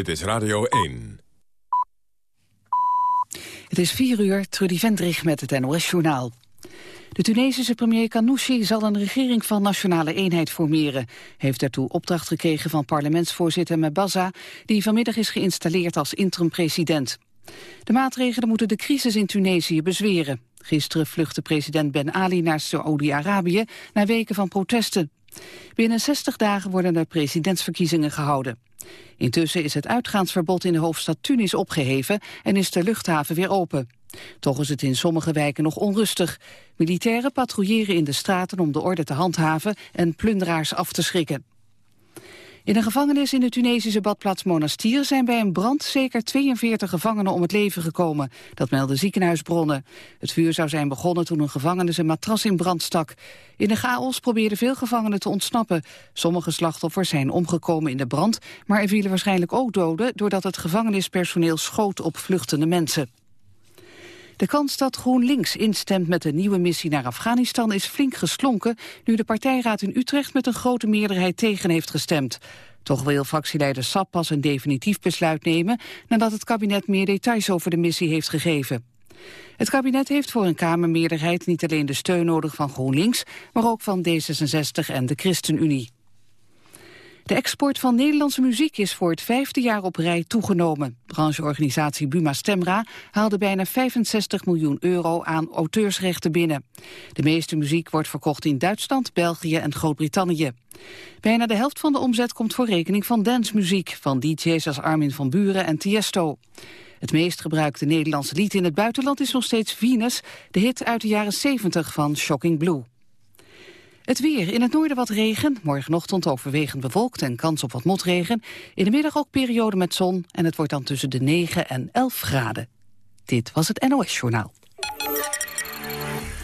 Dit is Radio 1. Het is 4 uur, Trudy Vendrich met het NOS-journaal. De Tunesische premier Kanouchi zal een regering van nationale eenheid formeren. heeft daartoe opdracht gekregen van parlementsvoorzitter Mebaza... die vanmiddag is geïnstalleerd als interim-president. De maatregelen moeten de crisis in Tunesië bezweren. Gisteren vluchtte president Ben Ali naar Saoedi-Arabië... na weken van protesten. Binnen 60 dagen worden er presidentsverkiezingen gehouden. Intussen is het uitgaansverbod in de hoofdstad Tunis opgeheven en is de luchthaven weer open. Toch is het in sommige wijken nog onrustig. Militairen patrouilleren in de straten om de orde te handhaven en plunderaars af te schrikken. In een gevangenis in de Tunesische badplaats Monastir zijn bij een brand zeker 42 gevangenen om het leven gekomen. Dat melden ziekenhuisbronnen. Het vuur zou zijn begonnen toen een gevangenis een matras in brand stak. In de chaos probeerden veel gevangenen te ontsnappen. Sommige slachtoffers zijn omgekomen in de brand, maar er vielen waarschijnlijk ook doden doordat het gevangenispersoneel schoot op vluchtende mensen. De kans dat GroenLinks instemt met een nieuwe missie naar Afghanistan is flink geslonken nu de partijraad in Utrecht met een grote meerderheid tegen heeft gestemd. Toch wil fractieleider Sap pas een definitief besluit nemen nadat het kabinet meer details over de missie heeft gegeven. Het kabinet heeft voor een Kamermeerderheid niet alleen de steun nodig van GroenLinks, maar ook van D66 en de ChristenUnie. De export van Nederlandse muziek is voor het vijfde jaar op rij toegenomen. Brancheorganisatie Buma Stemra haalde bijna 65 miljoen euro aan auteursrechten binnen. De meeste muziek wordt verkocht in Duitsland, België en Groot-Brittannië. Bijna de helft van de omzet komt voor rekening van dancemuziek... van DJ's als Armin van Buren en Tiesto. Het meest gebruikte Nederlandse lied in het buitenland is nog steeds Venus... de hit uit de jaren 70 van Shocking Blue. Het weer. In het noorden wat regen. Morgenochtend overwegend bewolkt en kans op wat motregen. In de middag ook periode met zon. En het wordt dan tussen de 9 en 11 graden. Dit was het NOS Journaal.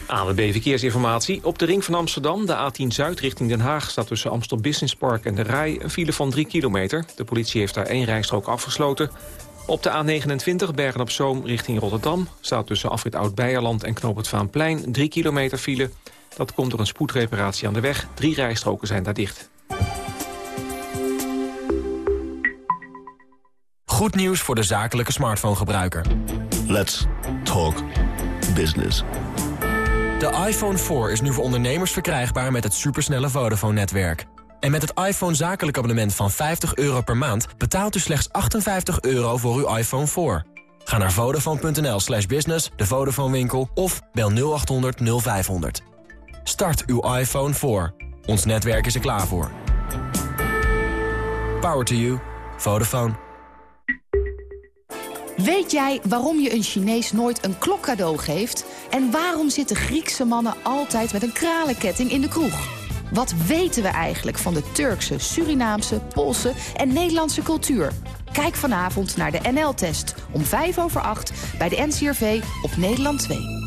ANWB Verkeersinformatie. Op de ring van Amsterdam, de A10 Zuid richting Den Haag... staat tussen Amstel Business Park en de Rij een file van 3 kilometer. De politie heeft daar één rijstrook afgesloten. Op de A29 Bergen-op-Zoom richting Rotterdam... staat tussen Afrit Oud-Beierland en Knoop het Vaanplein 3 kilometer file... Dat komt door een spoedreparatie aan de weg. Drie rijstroken zijn daar dicht. Goed nieuws voor de zakelijke smartphone-gebruiker. Let's talk business. De iPhone 4 is nu voor ondernemers verkrijgbaar met het supersnelle Vodafone-netwerk. En met het iPhone zakelijk abonnement van 50 euro per maand... betaalt u slechts 58 euro voor uw iPhone 4. Ga naar vodafone.nl slash business, de Vodafone winkel... of bel 0800 0500. Start uw iPhone 4. Ons netwerk is er klaar voor. Power to you. Vodafone. Weet jij waarom je een Chinees nooit een klok cadeau geeft? En waarom zitten Griekse mannen altijd met een kralenketting in de kroeg? Wat weten we eigenlijk van de Turkse, Surinaamse, Poolse en Nederlandse cultuur? Kijk vanavond naar de NL-test om 5 over 8 bij de NCRV op Nederland 2.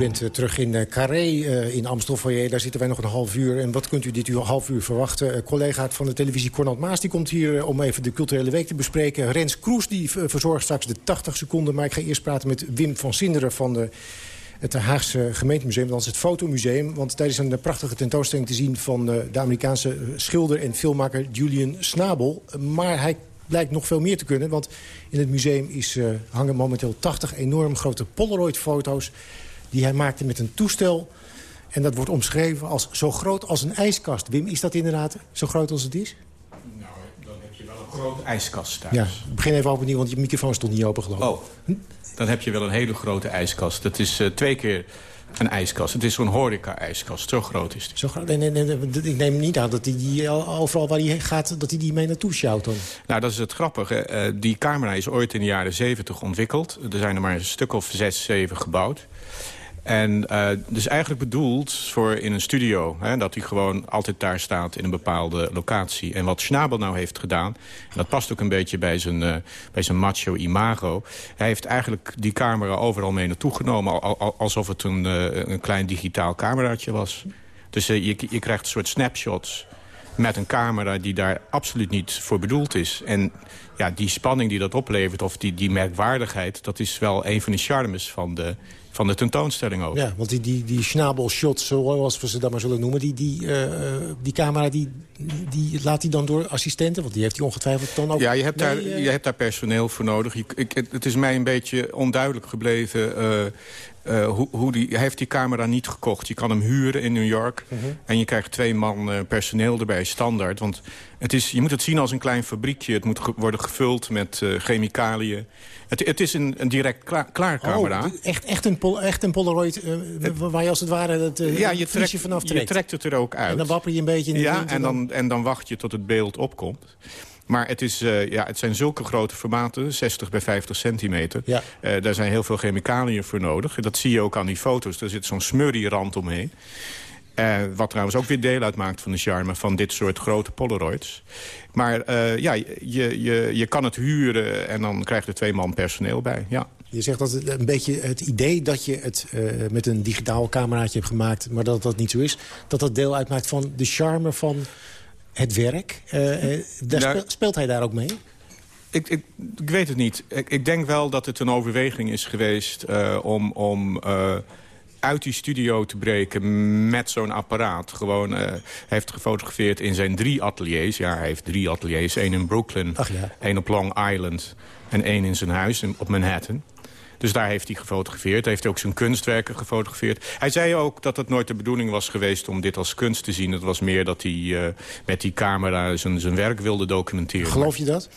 Bent uh, terug in uh, Carré uh, in Amstelfoyer. Daar zitten wij nog een half uur. En wat kunt u dit uur, half uur verwachten? collega van de televisie Cornald Maas die komt hier om even de culturele week te bespreken. Rens Kroes die verzorgt straks de 80 seconden. Maar ik ga eerst praten met Wim van Sinderen van de het Haagse gemeentemuseum, dat is het Fotomuseum. Want tijdens een prachtige tentoonstelling te zien van de Amerikaanse schilder en filmmaker Julian Snabel. Maar hij blijkt nog veel meer te kunnen, want in het museum is, hangen momenteel 80 enorm grote Polaroid-foto's die hij maakte met een toestel. En dat wordt omschreven als zo groot als een ijskast. Wim, is dat inderdaad zo groot als het is? Nou, dan heb je wel een grote ijskast thuis. Ja, begin even opnieuw, want je microfoon stond niet open geloof ik. Oh, hm? dan heb je wel een hele grote ijskast. Dat is uh, twee keer een ijskast. Het is zo'n horeca-ijskast. Zo groot is die. Zo groot. Ik neem niet aan dat hij die overal waar hij gaat... dat hij die mee naartoe sjouwt dan. Nou, dat is het grappige. Uh, die camera is ooit in de jaren zeventig ontwikkeld. Er zijn er maar een stuk of zes, zeven gebouwd. En uh, dus eigenlijk bedoeld voor in een studio. Hè, dat hij gewoon altijd daar staat in een bepaalde locatie. En wat Schnabel nou heeft gedaan... en dat past ook een beetje bij zijn, uh, bij zijn macho imago... hij heeft eigenlijk die camera overal mee naartoe genomen... alsof het een, uh, een klein digitaal cameraatje was. Dus je, je krijgt een soort snapshots met een camera die daar absoluut niet voor bedoeld is. En ja, die spanning die dat oplevert, of die, die merkwaardigheid... dat is wel een van de charmes van de, van de tentoonstelling ook. Ja, want die, die, die schnabelshots, zoals we ze dan maar zullen noemen... die, die, uh, die camera die, die laat hij dan door assistenten? Want die heeft hij ongetwijfeld dan ook... Ja, je hebt, daar, uh... je hebt daar personeel voor nodig. Ik, ik, het is mij een beetje onduidelijk gebleven... Uh, uh, hoe, hoe die, hij heeft die camera niet gekocht. Je kan hem huren in New York. Mhm. En je krijgt twee man uh, personeel erbij, standaard. Want het is, je moet het zien als een klein fabriekje. Het moet ge worden gevuld met uh, chemicaliën. Het, het, is een, een direct klaar, klaar camera. Oh, echt, echt, een pol, echt een Polaroid waar je als het ware het ja, je trekt, vanaf trekt. Je trekt het er ook uit. En dan wapper je een beetje in de Ja, en dan, en dan wacht je tot het beeld opkomt. Maar het, is, uh, ja, het zijn zulke grote formaten, 60 bij 50 centimeter. Ja. Uh, daar zijn heel veel chemicaliën voor nodig. Dat zie je ook aan die foto's. Er zit zo'n smurrierand omheen. Uh, wat trouwens ook weer deel uitmaakt van de charme van dit soort grote Polaroids. Maar ja, je, je, je kan het huren en dan krijg je twee man personeel bij. Ja. Je zegt dat het een beetje het idee dat je het uh, met een digitaal cameraatje hebt gemaakt... maar dat dat niet zo is, dat dat deel uitmaakt van de charme van het werk. Uh, daar speelt hij daar ook mee? Ik, ik, ik weet het niet. Ik, ik, denk wel dat het een overweging is geweest uh, om... om uit die studio te breken met zo'n apparaat. Gewoon, uh, hij heeft gefotografeerd in zijn drie ateliers. Ja, hij heeft drie ateliers. één in Brooklyn, ja. één op Long Island en één in zijn huis op Manhattan. Dus daar heeft hij gefotografeerd. Hij heeft ook zijn kunstwerken gefotografeerd. Hij zei ook dat het nooit de bedoeling was geweest om dit als kunst te zien. Het was meer dat hij uh, met die camera zijn, zijn werk wilde documenteren. Geloof je dat?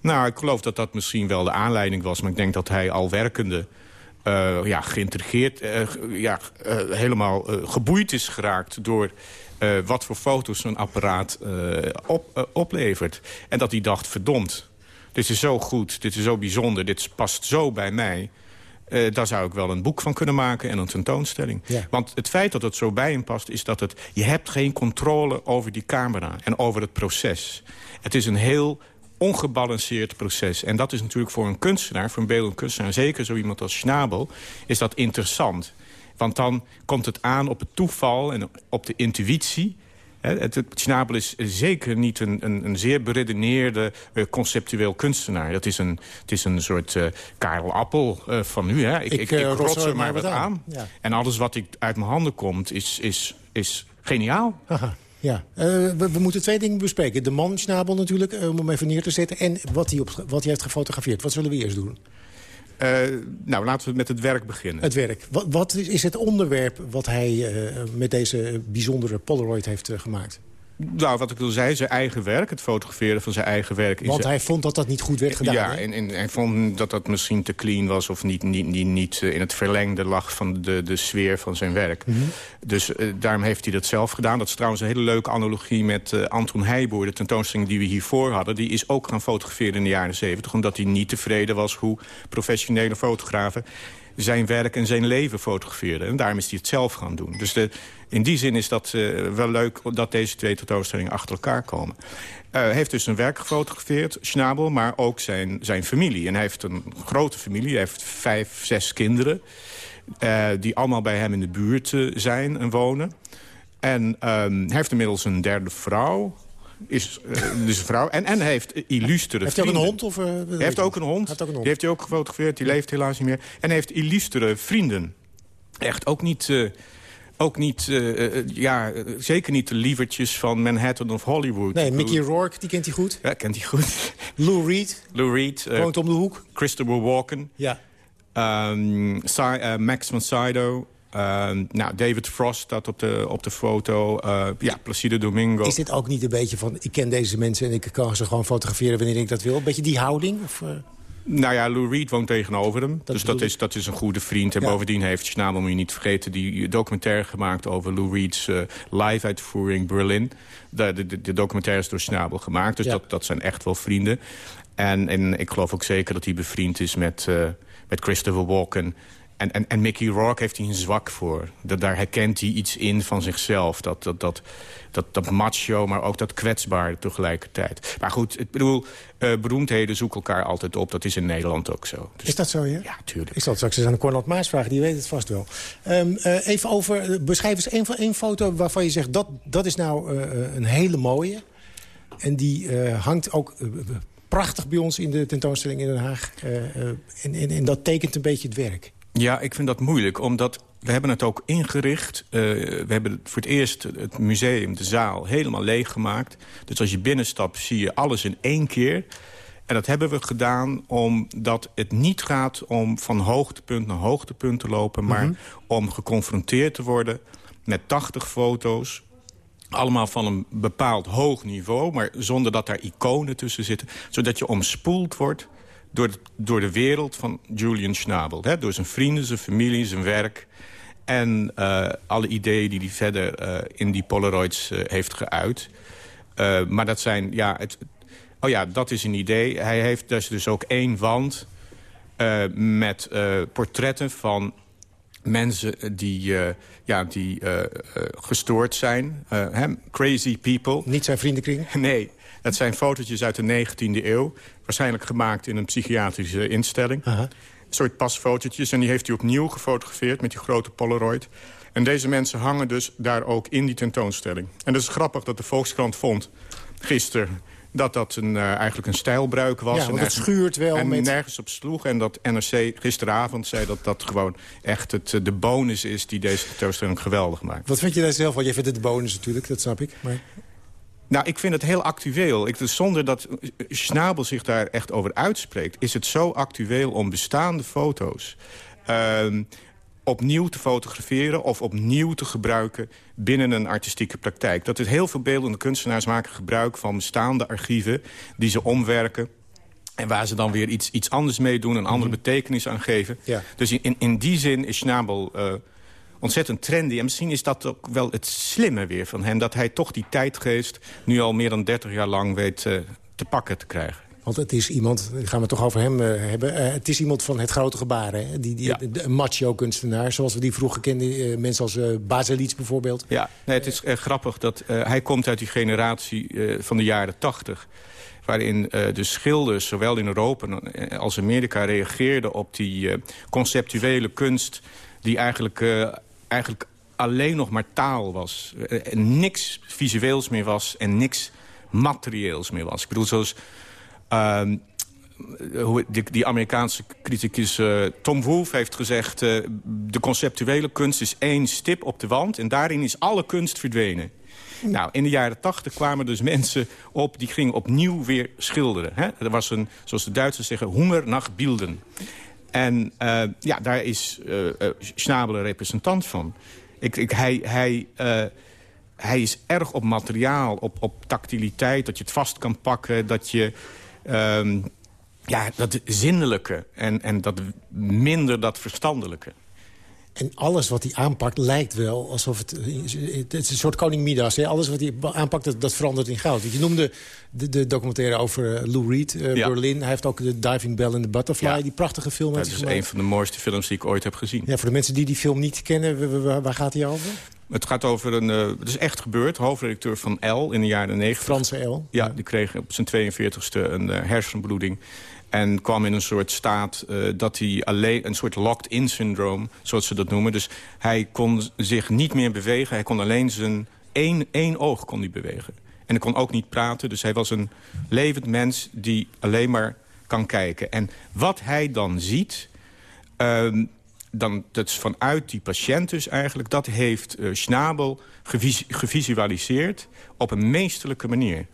Nou, ik geloof dat dat misschien wel de aanleiding was. Maar ik denk dat hij al werkende... Uh, ja, geïntrigeerd, uh, ja, helemaal geboeid is geraakt door wat voor foto's zo'n apparaat op, oplevert. En dat hij dacht, verdomd, dit is zo goed, dit is zo bijzonder, dit past zo bij mij... Uh, daar zou ik wel een boek van kunnen maken en een tentoonstelling. Ja. Want het feit dat het zo bij hem past, is dat het... je hebt geen controle over die camera en over het proces. Het is een heel ongebalanceerd proces. En dat is natuurlijk voor een kunstenaar, voor een beeldend kunstenaar... zeker zo iemand als Schnabel, is dat interessant. Want dan komt het aan op het toeval en op de intuïtie... Het, het Schnabel is zeker niet een, een, een zeer beredeneerde uh, conceptueel kunstenaar. Dat is een, het is een soort uh, Karel Appel uh, van nu. Hè. Ik, ik, ik, ik rots er maar wat aan. aan. Ja. En alles wat ik uit mijn handen komt is, is, is geniaal. Aha. Ja, uh, we, we, moeten twee dingen bespreken. De man Schnabel natuurlijk, om hem even neer te zetten. En wat hij, op, wat hij heeft gefotografeerd. Wat zullen we eerst doen? Uh, nou, laten we met het werk beginnen. Het werk. Wat, wat is het onderwerp wat hij uh, met deze bijzondere Polaroid heeft uh, gemaakt? Nou, wat ik al zei, zijn eigen werk. Het fotograferen van zijn eigen werk. Want hij vond dat dat niet goed werd gedaan, Ja, en, en, hij vond dat dat misschien te clean was... of niet, niet, niet, niet in het verlengde lag van de, de sfeer van zijn werk. Mm -hmm. Dus uh, daarom heeft hij dat zelf gedaan. Dat is trouwens een hele leuke analogie met uh, Anton Heijboer. De tentoonstelling die we hiervoor hadden. Die is ook gaan fotograferen in de jaren zeventig. Omdat hij niet tevreden was hoe professionele fotografen zijn werk en zijn leven fotografeerde. En daarom is hij het zelf gaan doen. Dus de, in die zin is dat uh, wel leuk dat deze twee tentoonstellingen achter elkaar komen. Hij uh, heeft dus zijn werk gefotografeerd, Schnabel, maar ook zijn, zijn familie. En hij heeft een grote familie, hij heeft vijf, zes kinderen... Uh, die allemaal bij hem in de buurt zijn en wonen. En um, hij heeft inmiddels een derde vrouw, is uh, dus een vrouw. En, en heeft illustere Heeft hij ook een hond? Of, uh, hij heeft ook een hond. Heeft ook een hond. Die heeft hij ook gefotografeerd. Die leeft helaas niet meer. En heeft illustere vrienden. Echt ook niet... Uh, ook niet, uh, ja, zeker niet de lievertjes van Manhattan of Hollywood. Nee, Mickey Rourke, die kent hij goed. Ja, kent hij goed. Lou Reed. Lou Reed. Woont om de hoek. Christopher Walken. Ja. Um, Max von Sydow. Uh, nou, David Frost staat op de, op de foto. Uh, ja, Placido Domingo. Is dit ook niet een beetje van... ik ken deze mensen en ik kan ze gewoon fotograferen wanneer ik dat wil? Een beetje die houding? Of, uh... Nou ja, Lou Reed woont tegenover hem. Dat dus dat is, dat is een goede vriend. En ja. bovendien heeft Schnabel, moet je niet vergeten... die documentaire gemaakt over Lou Reed's uh, live-uitvoering Berlin. De, de, de, documentaire is door Schnabel gemaakt. Dus ja. dat, dat zijn echt wel vrienden. En, en ik geloof ook zeker dat hij bevriend is met, uh, met Christopher Walken en, en, en Mickey Rourke heeft hij een zwak voor. Dat, daar herkent hij iets in van zichzelf. Dat, dat, dat, dat, dat macho, maar ook dat kwetsbaar tegelijkertijd. Maar goed, ik bedoel, uh, beroemdheden zoeken elkaar altijd op. Dat is in Nederland ook zo. Dus, is dat zo, ja? Ja, tuurlijk. Ik zal straks eens aan de Cornel Maas vragen, die weet het vast wel. Um, uh, even over, uh, beschrijf eens één, één foto waarvan je zegt... dat, dat is nou een hele mooie. En die hangt ook prachtig bij ons in de tentoonstelling in Den Haag. en, en, en dat tekent een beetje het werk. Ja, ik vind dat moeilijk, omdat we hebben het ook ingericht. Uh, we hebben voor het eerst het museum, de zaal, helemaal leeggemaakt. Dus als je binnenstapt zie je alles in één keer. En dat hebben we gedaan omdat het niet gaat om van hoogtepunt naar hoogtepunt te lopen... maar mm -hmm. om geconfronteerd te worden met 80 foto's allemaal van een bepaald hoog niveau, maar zonder dat daar iconen tussen zitten. Zodat je omspoeld wordt door de, door de wereld van Julian Schnabel. Hè? Door zijn vrienden, zijn familie, zijn werk... en uh, alle ideeën die hij verder uh, in die Polaroids uh, heeft geuit. maar dat zijn, ja, het, oh ja, dat is een idee. Hij heeft dus, dus ook één wand met portretten van mensen die, ja, die gestoord zijn. crazy people. Niet zijn vriendenkring? Nee, dat zijn fotootjes uit de 19e eeuw. Waarschijnlijk gemaakt in een psychiatrische instelling. Een soort pasfotootjes. En die heeft hij opnieuw gefotografeerd met die grote Polaroid. En deze mensen hangen dus daar ook in die tentoonstelling. En dat is grappig dat de Volkskrant vond gisteren dat dat een, uh, eigenlijk een stijlbruik was. Ja, want het schuurt wel. En met... nergens op sloeg. En dat NRC gisteravond zei dat dat gewoon echt het, de bonus is... die deze tentoonstelling geweldig maakt. Wat vind je daar zelf van? Jij vindt het de bonus natuurlijk, dat snap ik. Maar... Nou, ik vind het heel actueel. Ik, zonder dat Schnabel zich daar echt over uitspreekt... is het zo actueel om bestaande foto's... Uh, opnieuw te fotograferen of opnieuw te gebruiken binnen een artistieke praktijk. Dat is heel veel beeldende kunstenaars maken gebruik van bestaande archieven... die ze omwerken en waar ze dan weer iets, iets anders mee doen, een andere mhm. betekenis aan geven. Ja. Dus in, in die zin is Schnabel... Uh, ontzettend trendy. En misschien is dat ook wel het slimme weer van hem... dat hij toch die tijdgeest nu al meer dan 30 jaar lang weet uh, te pakken te krijgen. Want het is iemand, gaan we toch over hem uh, hebben... Uh, het is iemand van het grote gebaren. Hè? Die, die, ja. Een macho-kunstenaar, zoals we die vroeger kenden. mensen als uh, Baselits bijvoorbeeld. Ja, nee, het is grappig dat hij komt uit die generatie van de jaren 80 waarin de schilders, zowel in Europa als Amerika... reageerden op die conceptuele kunst die eigenlijk eigenlijk alleen nog maar taal was. En eh, niks visueels meer was en niks materieels meer was. Ik bedoel, zoals... Uh, die, die, Amerikaanse criticus uh, Tom Wolfe heeft gezegd... Uh, de conceptuele kunst is één stip op de wand... en daarin is alle kunst verdwenen. Nou, in de jaren tachtig kwamen dus mensen op... die gingen opnieuw weer schilderen. Hè? Er was een, zoals de Duitsers zeggen, honger nach beelden. En uh, ja, daar is uh, Schnabel representant van. Ik, ik, hij, hij, hij is erg op materiaal, op, op tactiliteit, dat je het vast kan pakken, dat je... Um, ja, dat zinnelijke en, en dat minder dat verstandelijke. En alles wat hij aanpakt lijkt wel alsof het... Het is een soort koning Midas. Hè? Alles wat hij aanpakt, dat, dat verandert in goud. Je noemde de, de documentaire over uh, Lou Reed, uh, ja. Berlin. Hij heeft ook de Diving Bell and the Butterfly, ja. die prachtige film. Dat is een van de mooiste films die ik ooit heb gezien. Ja, voor de mensen die die film niet kennen, waar, waar gaat hij over? Het gaat over een... Uh, het is echt gebeurd. Hoofdredacteur van L in de jaren 90. Franse L. Ja, ja. die kreeg op zijn 42e een hersenbloeding. En kwam in een soort staat uh, dat hij alleen... een soort locked-in syndroom, zoals ze dat noemen. Dus hij kon zich niet meer bewegen. Hij kon alleen zijn één, één oog kon hij bewegen. En hij kon ook niet praten. Dus hij was een levend mens die alleen maar kan kijken. En wat hij dan ziet... Uh, dan, dat is vanuit die patiënt dus eigenlijk... dat heeft uh, Schnabel gevis gevisualiseerd op een meesterlijke manier.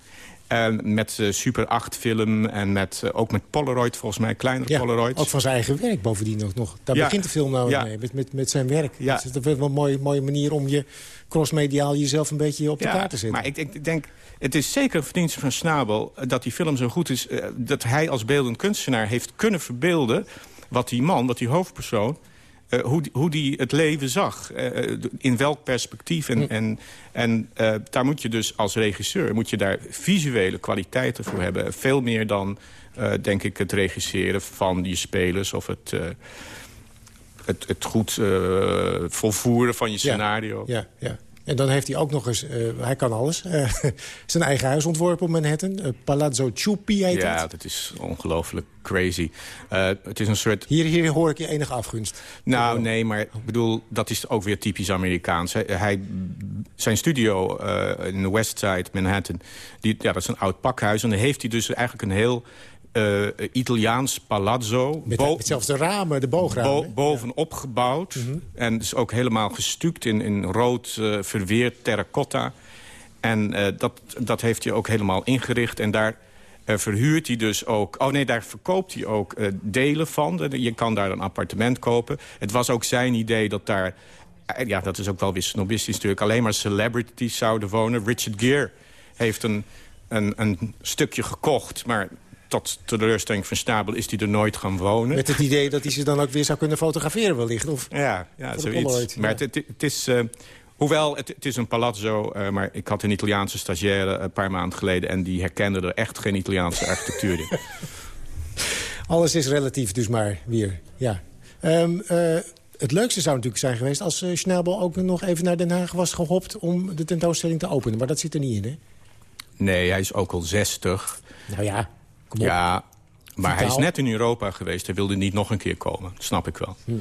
En met uh, Super 8 film en met, uh, ook met Polaroid volgens mij, kleinere ja, Polaroids. ook van zijn eigen werk bovendien ook nog. Daar ja. begint de film nou ja. mee, met, met, met zijn werk. Ja. Dat is wel een mooie, mooie manier om je crossmediaal jezelf een beetje op de kaart te zetten. Maar ik, ik, denk, het is zeker een verdienste van Snabel uh, dat die film zo goed is... Dat hij als beeldend kunstenaar heeft kunnen verbeelden... wat die man, wat die hoofdpersoon uh, hoe, hoe die het leven zag. Uh, in welk perspectief. En, en, en uh, daar moet je dus als regisseur moet je daar visuele kwaliteiten voor hebben. Veel meer dan, denk ik, het regisseren van je spelers... of het het, het goed volvoeren van je scenario. Ja, ja. En dan heeft hij ook nog eens, uh, hij kan alles, uh, zijn eigen huis ontworpen op Manhattan. Uh, Palazzo Ciuppi heet ja, dat is ongelooflijk crazy. het is een soort... Hier, hier hoor ik je enige afgunst. Nou, nee, maar ik bedoel, dat is ook weer typisch Amerikaans. Hij, zijn studio in de West Side, Manhattan, die, ja, dat is een oud pakhuis. En dan heeft hij dus eigenlijk een heel uh, Italiaans palazzo. Met, zelfs de ramen, de boogramen. bovenop gebouwd. Mhm. En dus ook helemaal gestuukt in, in rood uh, verweerd terracotta. En uh, dat, dat heeft hij ook helemaal ingericht. En daar verhuurt hij dus ook... Oh nee, daar verkoopt hij ook delen van. Je kan daar een appartement kopen. Het was ook zijn idee dat daar... Ja, dat is ook wel weer snobistisch natuurlijk. Alleen maar celebrities zouden wonen. Richard Gere heeft een, een, een stukje gekocht. Maar tot teleurstelling van Stabel is hij er nooit gaan wonen. Met het idee dat hij ze dan ook weer zou kunnen fotograferen wellicht? Of ja, ja zoiets. Maar het, het, is... Uh, Hoewel, het, het, is een palazzo, uh, maar ik had een Italiaanse stagiaire een paar maanden geleden... en die herkende er echt geen Italiaanse architectuur in. Alles is relatief dus maar weer, ja. Um, uh, het leukste zou natuurlijk zijn geweest als uh, Schnabel ook nog even naar Den Haag was gehopt... om de tentoonstelling te openen, maar dat zit er niet in, hè? Nee, hij is ook al 60. Nou ja, ja, maar hij is net in Europa geweest. Hij wilde niet nog een keer komen. Dat snap ik wel. Hm.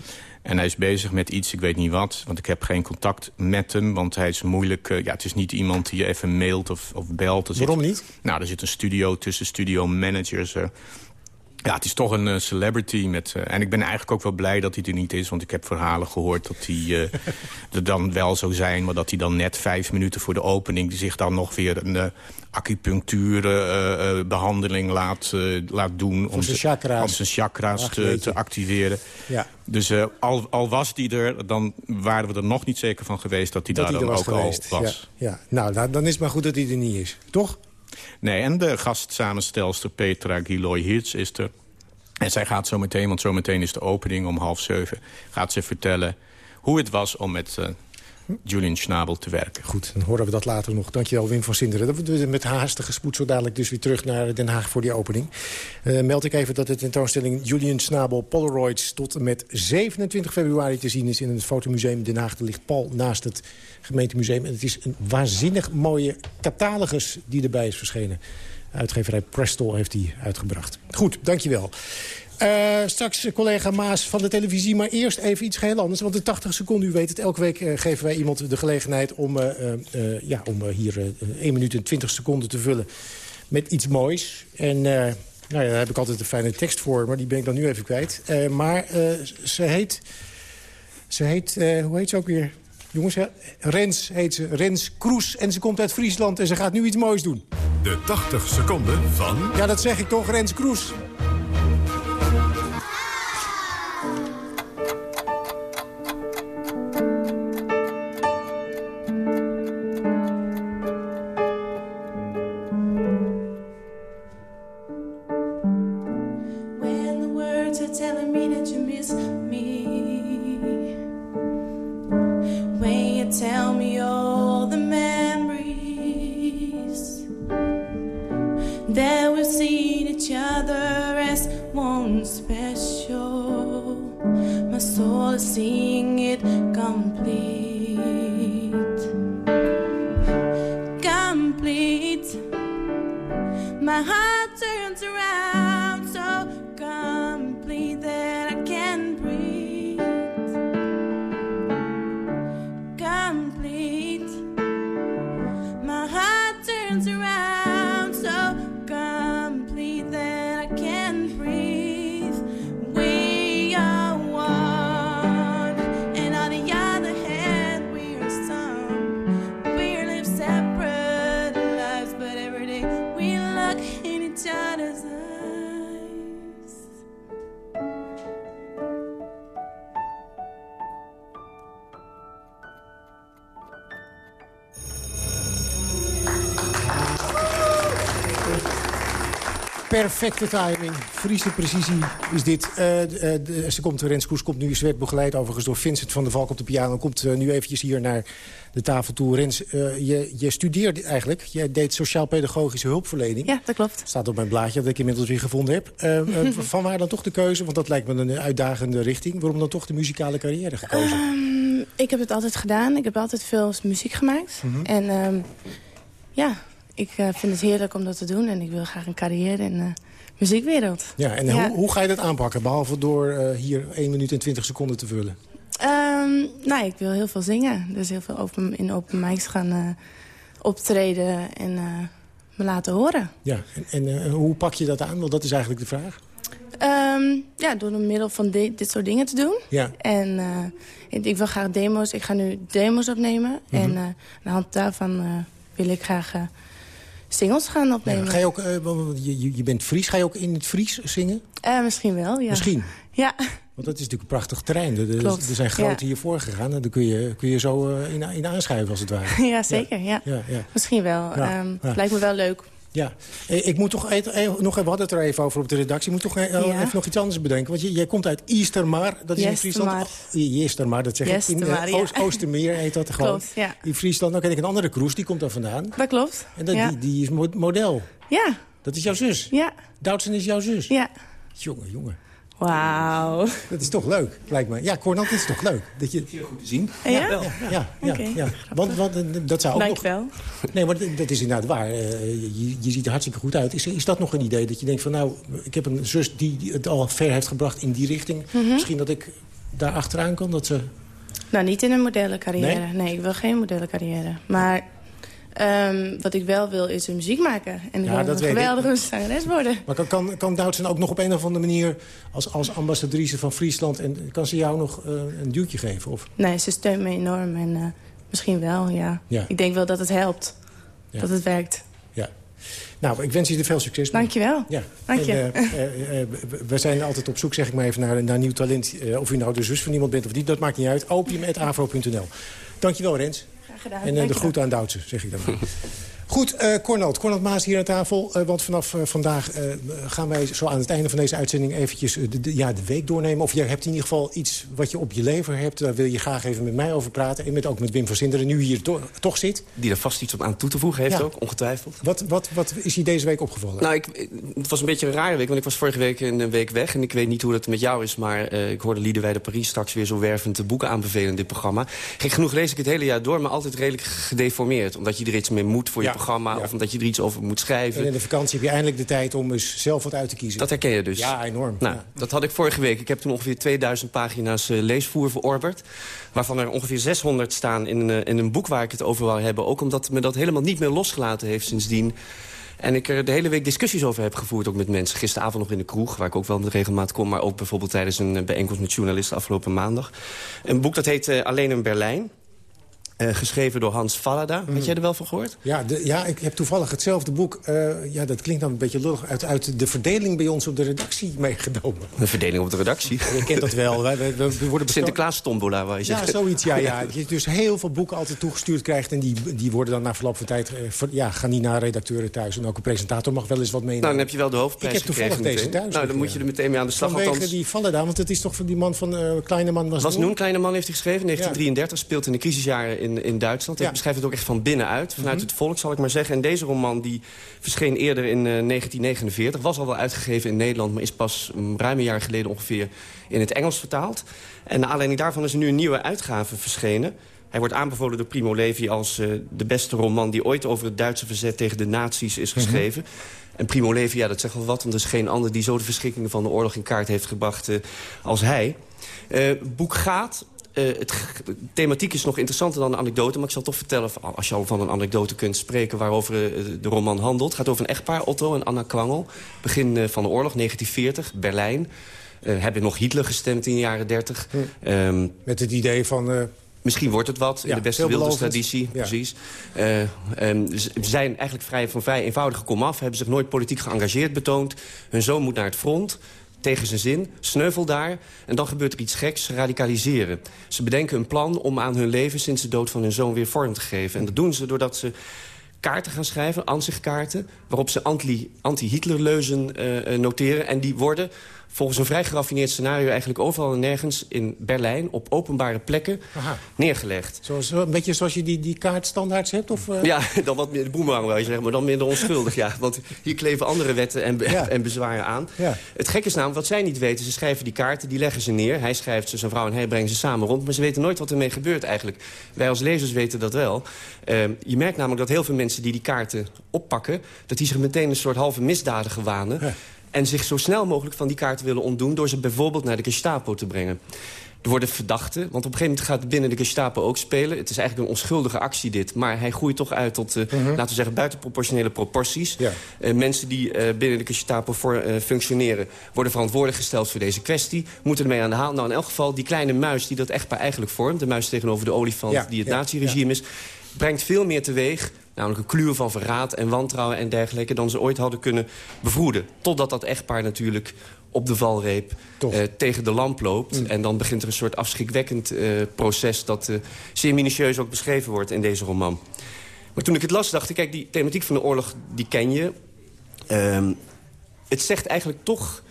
En hij is bezig met iets, ik weet niet wat. Want ik heb geen contact met hem. Want hij is moeilijk... Uh, ja, het is niet iemand die je even mailt of, of belt. Waarom niet? Nou, er zit een studio tussen studio managers. Uh, ja, het is toch een uh, celebrity. Met, uh, en ik ben eigenlijk ook wel blij dat hij er niet is. Want ik heb verhalen gehoord dat hij uh, er dan wel zou zijn... maar dat hij dan net vijf minuten voor de opening... Zich dan nog weer een acupunctuurbehandeling laat, laat doen... Om zijn chakra's, om zijn chakra's te, te, activeren. Ja. Dus al, al, was die er, dan waren we er nog niet zeker van geweest... dat hij daar dan ook geweest. al was. Ja, ja. Nou, dan is het maar goed dat hij er niet is. Toch? Nee, en de gastsamenstelster Petra Giloy Hirts is er. En zij gaat zo meteen, want zo meteen is de opening om half zeven... gaat ze vertellen hoe het was om met uh, Julian Schnabel te werken. Goed, dan horen we dat later nog. Dankjewel Wim van Sinderen. We met haastige spoed zo dadelijk dus weer terug naar Den Haag voor die opening. Uh, meld ik even dat de tentoonstelling Julian Schnabel Polaroids... tot en met 27 februari te zien is in het Fotomuseum Den Haag. Er ligt Paul naast het gemeentemuseum. En het is een waanzinnig mooie catalogus die erbij is verschenen. Uitgeverij Prestol heeft die uitgebracht. Goed, dankjewel. Uh, straks collega Maas van de televisie, maar eerst even iets heel anders. Want de 80 seconden, u weet het, elke week uh, geven wij iemand de gelegenheid... om, uh, ja, om hier 1 minuut en 20 seconden te vullen met iets moois. En nou ja, daar heb ik altijd een fijne tekst voor, maar die ben ik dan nu even kwijt. maar ze heet... Ze heet, hoe heet ze ook weer? Jongens, Rens heet ze. Rens Kroes. En ze komt uit Friesland en ze gaat nu iets moois doen. De 80 seconden van... Ja, dat zeg ik toch, Rens Kroes. Perfecte timing. Friese precisie is dit. Uh, de, ze komt, Rens Koes komt nu, ze werd begeleid overigens door Vincent van der Valk op de piano. Komt uh, nu eventjes hier naar de tafel toe. Rens, uh, je, je studeert eigenlijk. Jij deed sociaal-pedagogische hulpverlening. Ja, dat klopt. Staat op mijn blaadje dat ik inmiddels weer gevonden heb. van waar dan toch de keuze? Want dat lijkt me een uitdagende richting. Waarom dan toch de muzikale carrière gekozen? Um, ik heb het altijd gedaan. Ik heb altijd veel muziek gemaakt. Mm -hmm. En um, ja, ik uh, vind het heerlijk om dat te doen. En ik wil graag een carrière in de muziekwereld. Ja, en ja. Hoe, hoe, ga je dat aanpakken? Behalve door uh, hier 1 minuut en 20 seconden te vullen. Um, nou, ik wil heel veel zingen. Dus heel veel open, in open mics gaan uh, optreden en me laten horen. Ja, en, en hoe pak je dat aan? Want dat is eigenlijk de vraag. Um, ja, door middel van dit soort dingen te doen. Ja. En ik wil graag demo's. Ik ga nu demo's opnemen. Mm -hmm. En aan de hand daarvan wil ik graag singles gaan opnemen. Ja, ga je, ook, uh, je, je bent Fries, ga je ook in het Fries zingen? Uh, misschien wel, ja. Misschien? Ja. Want dat is natuurlijk een prachtig terrein. Er, er zijn grote ja. hiervoor gegaan. En daar kun je, kun je zo uh, in, in aanschuiven, als het ware. Ja, zeker. Ja. ja. Misschien wel. Um, lijkt me wel leuk. Ja, ik moet toch even, nog even, we hadden het er even over op de redactie. Ik moet toch even, ja. even nog iets anders bedenken. Want jij komt uit Eastermar, dat is in Friesland. Eastermar, dat zeg ik. In uh, Oost, Oostermeer heet dat gewoon. Klopt, ja. In Friesland, dan ken ik een andere kroes, die komt daar vandaan. Dat klopt. En dat, die, die is model. Ja. Dat is jouw zus? Ja. Doutsen is jouw zus? Ja. Jongen, jongen. Wauw. Dat is toch leuk, lijkt me. Ja, Cornel, het is toch leuk. Dat je... Heel goed te zien. Ja? Ja, ja, ja, ja, okay. ja. Want, want dat zou ook Dank nog... wel. Nee, maar dat is inderdaad waar. Uh, je, je, ziet er hartstikke goed uit. Is, is dat nog een idee? Dat je denkt van, nou, ik heb een zus die het al ver heeft gebracht in die richting. Mm -hmm. Misschien dat ik daar achteraan kan, dat ze... Nou, niet in een modellencarrière. Nee? nee, ik wil geen modellencarrière. Maar Um, wat ik wel wil is muziek maken. En ja, dat een geweldige zangeres worden. Maar kan, kan, kan Doutzen ook nog op een of andere manier... als, als ambassadrice van Friesland... en kan ze jou nog uh, een duwtje geven? Of? Nee, ze steunt me enorm. En uh, misschien wel, ja. ja. Ik denk wel dat het helpt. Ja. Dat het werkt. Ja. Nou, ik wens je er veel succes mee. Dank je wel. Ja. Dank je. En, uh, uh, we zijn altijd op zoek, zeg ik maar even, naar, naar nieuw talent. Of u nou de zus van iemand bent of niet, dat maakt niet uit. Opium.avro.nl. Dank je wel, Rens. Gedaan. En uh, de groet aan Duitse, zeg ik dan maar. Goed, uh, Cornald. Cornald Maas hier aan tafel. Uh, want vanaf uh, vandaag gaan wij zo aan het einde van deze uitzending... eventjes de, de, ja, de week doornemen. Of je hebt in ieder geval iets wat je op je lever hebt. Daar wil je graag even met mij over praten. En met, ook met Wim van Zinderen, nu hier to toch zit. Die er vast iets op aan toe te voegen heeft ja. ook, ongetwijfeld. Wat, wat, wat is je deze week opgevallen? Nou, ik, het was een beetje een rare week. Want ik was vorige week een week weg. En ik weet niet hoe dat met jou is. Maar ik hoorde Liederwijde Paris straks weer zo wervend boeken aanbevelen in dit programma. Gek genoeg lees ik het hele jaar door, maar altijd redelijk gedeformeerd. Omdat je er iets mee moet voor je. Programma. Of omdat je er iets over moet schrijven. En in de vakantie heb je eindelijk de tijd om eens zelf wat uit te kiezen. Dat herken je dus. Ja, enorm. Nou. Dat had ik vorige week. Ik heb toen ongeveer 2000 pagina's uh, leesvoer verorberd. Waarvan er ongeveer 600 staan in, uh, in een boek waar ik het over wou hebben. Ook omdat me dat helemaal niet meer losgelaten heeft sindsdien. En ik er de hele week discussies over heb gevoerd ook met mensen. Gisteravond nog in de kroeg, waar ik ook wel met regelmaat kom... maar ook bijvoorbeeld tijdens een bijeenkomst met journalisten afgelopen maandag. Een boek dat heet uh, Alleen in Berlijn. Uh, geschreven door Hans Fallada. Mm. Had jij er wel van gehoord? Ja, de, ja, ik heb toevallig hetzelfde boek... Uh, ja, dat klinkt dan een beetje lullig... Uit, uit de verdeling bij ons op de redactie meegenomen. De verdeling op de redactie? Je kent dat wel. Wij, wij, we worden Sinterklaas tombola, waar je ja, zegt. Ja, zoiets. Ja, ja. Je dus heel veel boeken altijd toegestuurd krijgt... en die, die worden dan na verloop van tijd... Uh, ver, ja, gaan niet naar redacteuren thuis. En ook een presentator mag wel eens wat meenemen. Nou, dan heb je wel de hoofdprijs Ik heb toevallig deze meteen. thuis. Nou, dan moet je er meteen mee aan de slag. Vanwege althans... die Fallada, want het is toch van die man van Kleine Man was, was Noen. Kleine Man heeft hij geschreven, 1933. Ja. Speelt in de crisisjaren in, in Duitsland. Hij ja. beschrijft het ook echt van binnenuit, vanuit mm -hmm. het volk zal ik maar zeggen. En deze roman die verscheen eerder in uh, 1949. Was al wel uitgegeven in Nederland, maar is pas um, ruim een jaar geleden ongeveer in het Engels vertaald. En naar aanleiding daarvan is er nu een nieuwe uitgave verschenen. Hij wordt aanbevolen door Primo Levi als uh, de beste roman... die ooit over het Duitse verzet tegen de nazi's is geschreven. Mm -hmm. En Primo Levi, ja, dat zegt wel wat... want er is geen ander die zo de verschrikkingen van de oorlog in kaart heeft gebracht uh, als hij. Het uh, boek gaat het, de thematiek is nog interessanter dan een anekdote... maar ik zal toch vertellen, als je al van een anekdote kunt spreken... waarover uh, de roman handelt. Het gaat over een echtpaar, Otto en Anna Kwangel. Begin uh, van de oorlog, 1940, Berlijn. hebben nog Hitler gestemd in de jaren 30. Hm. Um, Met het idee van... Misschien wordt het wat, ja, in de beste wilderstraditie. Ja. Precies. Uh, um, ze zijn eigenlijk vrij, van vrij eenvoudige komaf. Hebben zich nooit politiek geëngageerd betoond. Hun zoon moet naar het front tegen zijn zin, sneuvel daar... en dan gebeurt er iets geks, ze radicaliseren. Ze bedenken een plan om aan hun leven sinds de dood van hun zoon weer vorm te geven. En dat doen ze doordat ze kaarten gaan schrijven, ansichtkaarten... waarop ze anti-Hitlerleuzen uh, noteren. En die worden volgens een vrij geraffineerd scenario... eigenlijk overal en nergens in Berlijn op openbare plekken Aha. neergelegd. Zoals, een beetje zoals je die, die kaart standaards hebt? Of, uh... Ja, dan wat meer de boemerang wel zeggen, maar dan minder onschuldig. ja, want hier kleven andere wetten en, ja. en bezwaren aan. Ja. Het gekke is namelijk, wat zij niet weten... ze schrijven die kaarten, die leggen ze neer. Hij schrijft ze, zijn vrouw en hij brengen ze samen rond. Maar ze weten nooit wat ermee gebeurt eigenlijk. Wij als lezers weten dat wel. Uh, je merkt namelijk dat heel veel mensen die die kaarten oppakken... dat die zich meteen een soort halve misdadiger wanen... Ja en zich zo snel mogelijk van die kaarten willen ontdoen... door ze bijvoorbeeld naar de Gestapo te brengen. Er worden verdachten, want op een gegeven moment gaat het binnen de Gestapo ook spelen. Het is eigenlijk een onschuldige actie dit. Maar hij groeit toch uit tot, uh, laten we zeggen, buitenproportionele proporties. Ja. Uh, mensen die uh, binnen de Gestapo voor, functioneren... worden verantwoordelijk gesteld voor deze kwestie. Moeten ermee aan de haal. Nou, in elk geval, die kleine muis die dat echtpaar eigenlijk vormt... de muis tegenover de olifant ja, die het ja, naziregime is... brengt veel meer teweeg Namelijk een kluur van verraad en wantrouwen en dergelijke... dan ze ooit hadden kunnen bevroeden. Totdat dat echtpaar natuurlijk op de valreep uh, tegen de lamp loopt. Mm. En dan begint er een soort afschrikwekkend uh, proces... dat uh, zeer minutieus ook beschreven wordt in deze roman. Maar toen ik het las, dacht ik... kijk, die thematiek van de oorlog, die ken je. Um, het zegt eigenlijk toch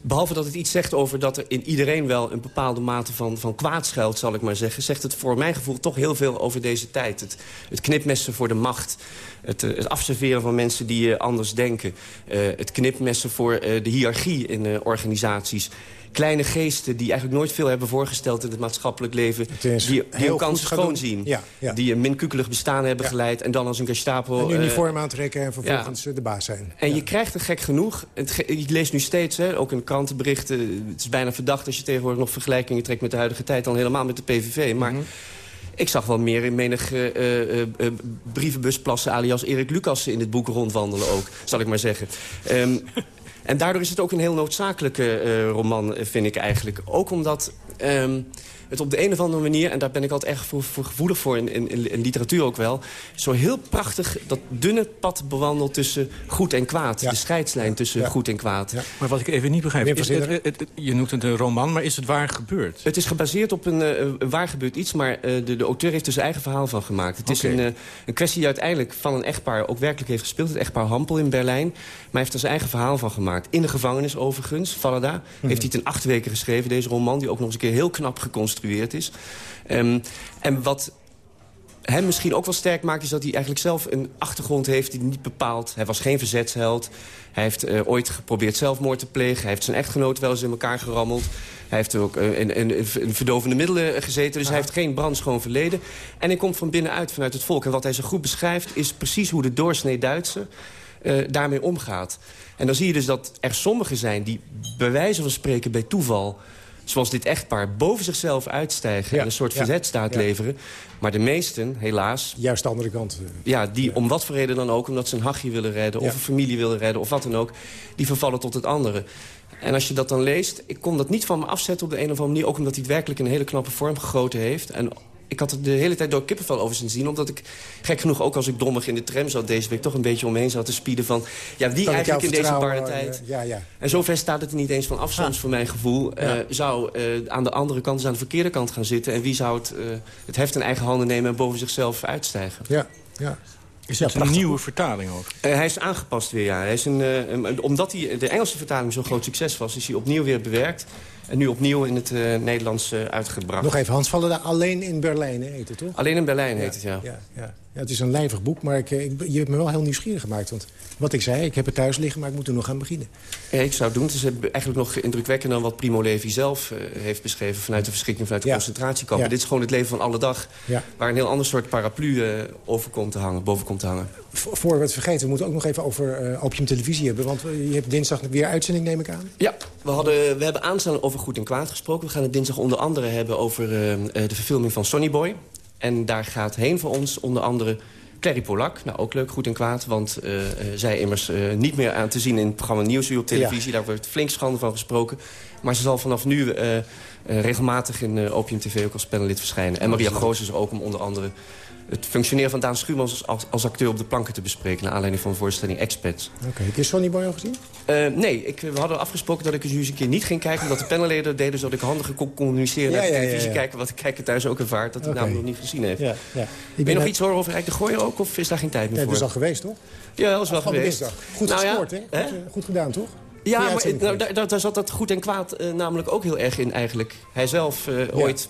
Behalve dat het iets zegt over dat er in iedereen wel een bepaalde mate van, van kwaad schuilt, zal ik maar zeggen... zegt het voor mijn gevoel toch heel veel over deze tijd. Het, het knipmessen voor de macht. Het, eh, het afserveren van mensen die uh, anders denken. Uh, het knipmessen voor de hiërarchie in organisaties kleine geesten die eigenlijk nooit veel hebben voorgesteld in het maatschappelijk leven. Die, die hun kansen schoon zien. Die een minkukelig bestaan hebben geleid. En dan als een Gestapo... Een uniform uh, aantrekken en vervolgens de baas zijn. En je krijgt er gek genoeg. Het, je leest nu steeds, hè, ook in krantenberichten... het is bijna verdacht als je tegenwoordig nog vergelijkingen trekt... met de huidige tijd dan helemaal met de PVV. Maar... Mhm. Ik zag wel meer in menig uh, uh, uh, brievenbusplassen alias Erik Lucassen in dit boek rondwandelen ook, zal ik maar zeggen. Um, En daardoor is het ook een heel noodzakelijke uh, roman, eh, vind ik eigenlijk. Ook omdat... Um, het op de een of andere manier... en daar ben ik altijd erg voor, voor gevoelig voor, in, in, in, literatuur ook wel... zo heel prachtig dat dunne pad bewandelt tussen goed en kwaad. De scheidslijn tussen goed en kwaad. Maar wat ik even niet begrijp... Is het, het, je noemt het een roman, maar is het waar gebeurd? Het is gebaseerd op een, uh, waar gebeurd iets... maar uh, de, de auteur heeft er zijn eigen verhaal van gemaakt. Het is een, uh, een kwestie die uiteindelijk van een echtpaar ook werkelijk heeft gespeeld. Het echtpaar Hampel in Berlijn. Maar hij heeft er zijn eigen verhaal van gemaakt. In de gevangenis overigens, Vallada. Mm -hmm. Heeft hij het in acht weken geschreven, deze roman... die ook nog eens een keer heel knap geconstrueerd is. Um, en wat hem misschien ook wel sterk maakt... is dat hij eigenlijk zelf een achtergrond heeft die niet bepaalt. Hij was geen verzetsheld. Hij heeft uh, ooit geprobeerd zelfmoord te plegen. Hij heeft zijn echtgenoot wel eens in elkaar gerammeld. Hij heeft ook uh, in, in, in, verdovende middelen gezeten. Dus hij heeft geen brandschoon verleden. En hij komt van binnenuit, vanuit het volk. En wat hij zo goed beschrijft is precies hoe de doorsnee Duitser... Uh, daarmee omgaat. En dan zie je dus dat er sommigen zijn die bij wijze van spreken bij toeval zoals dit echtpaar, boven zichzelf uitstijgen... en een soort verzetstaat leveren. Maar de meesten, helaas... Juist de andere kant. Eh. Ja, die om wat voor reden dan ook... omdat ze een hachje willen redden, of een familie willen redden... of wat dan ook, die vervallen tot het andere. En als je dat dan leest, ik kon dat niet van me afzetten op de een of andere manier... ook omdat hij het werkelijk een hele knappe vorm gegoten heeft... en ik had het de hele tijd door kippenvel over zien zien. Omdat ik, gek genoeg, ook als ik dommig in de tram zat deze week... toch een beetje omheen zat te spieden van... ja, wie eigenlijk in deze barre tijd... ja, ja. En zover staat het er niet eens van af soms, ah. voor mijn gevoel. Uh, zou uh, aan de andere kant, dus aan de verkeerde kant gaan zitten... en wie zou het, uh, het heft in eigen handen nemen en boven zichzelf uitstijgen. Ja, ja. Is dat een nieuwe vertaling ook? Uh, hij is aangepast weer, ja. Hij is een, uh, omdat hij, de Engelse vertaling zo'n groot succes was... is hij opnieuw weer bewerkt. En nu opnieuw in het uh, Nederlands uitgebracht. Nog even, Hans Vallen daar alleen in Berlijn heet het, toch? Alleen in Berlijn heet het, ja. ja, ja. Ja, het is een lijvig boek, maar ik, ik, je hebt me wel heel nieuwsgierig gemaakt. Want wat ik zei, ik heb het thuis liggen, maar ik moet er nog aan beginnen. Ja, ik zou het doen. Het is eigenlijk nog indrukwekkender dan wat Primo Levi zelf uh, heeft beschreven... vanuit de verschrikking vanuit de concentratiekampen. Dit is gewoon het leven van alle dag... waar een heel ander soort paraplu over komt te hangen, boven komt te hangen. Voor we het vergeten, we moeten ook nog even over uh, Opium Televisie hebben. Want je hebt dinsdag weer uitzending, neem ik aan. Ja, we, hadden, we hebben aanstaan over goed en kwaad gesproken. We gaan het dinsdag onder andere hebben over de verfilming van Sonny Boy. En daar gaat heen voor ons onder andere Clary Polak, nou ook leuk, goed en kwaad. Want uh, zij immers uh, niet meer aan te zien in het programma Nieuwsuur op televisie. Daar wordt flink schande van gesproken. Maar ze zal vanaf nu regelmatig in Opium TV ook als panelid verschijnen. En Maria Groos is er ook om onder andere het functioneren van Daan Schuurmans als, als, acteur op de planken te bespreken... naar aanleiding van de voorstelling Expats. Oké, okay. heb je Sonny Boy al gezien? Uh, nee, ik, we hadden afgesproken dat ik eens een keer niet ging kijken... omdat de panelleden deden zodat ik handig kon communiceren... naar de televisie kijken, wat ik kijken thuis ook ervaart... dat hij okay. namelijk nog niet gezien heeft. Ja, ja. Ik ben nog iets horen over Rijk de Gooier ook? Of is daar geen tijd meer nee, voor? Dat is al geweest, toch? Ja, dat is wel geweest. dinsdag. Goed Nou ja, gescoord, hè? Goed, eh, goed gedaan, toch? Ja, maar nou, daar, daar zat dat goed en kwaad eh, namelijk ook heel erg in eigenlijk. Hij zelf eh, ooit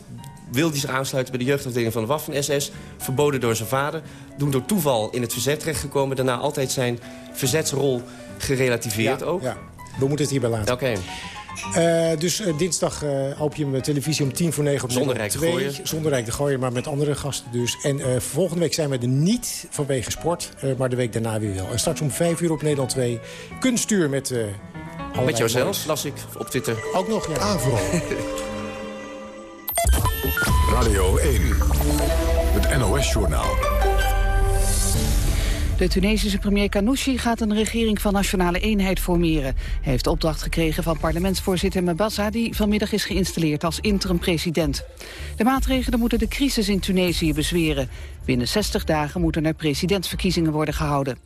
wilde hij zich aansluiten bij de jeugdafdeling van de Waffen-SS. Verboden door zijn vader. Toen door toeval in het verzet terechtgekomen. Daarna altijd zijn verzetsrol gerelativeerd Ja, ook. ja. We moeten het hierbij laten. Oké. Eh, dus eh, dinsdag eh Opium Televisie om tien voor negen op Zonder Nederland Rijk de 2. Gooier. Zonder Rijk de Gooier, maar met andere gasten dus. En eh, volgende week zijn we er niet vanwege sport, eh, maar de week daarna weer wel. En straks om vijf uur op Nederland 2 kunstuur met... eh Met jou zelf, moois. las ik op Twitter. Ook nog, ja. Avro. Radio 1. Het NOS-journaal. De Tunesische premier Kanouchi gaat een regering van nationale eenheid formeren. Hij heeft opdracht gekregen van parlementsvoorzitter Mabassa... die vanmiddag is geïnstalleerd als interim-president. De maatregelen moeten de crisis in Tunesië bezweren. Binnen 60 dagen moeten er presidentsverkiezingen worden gehouden.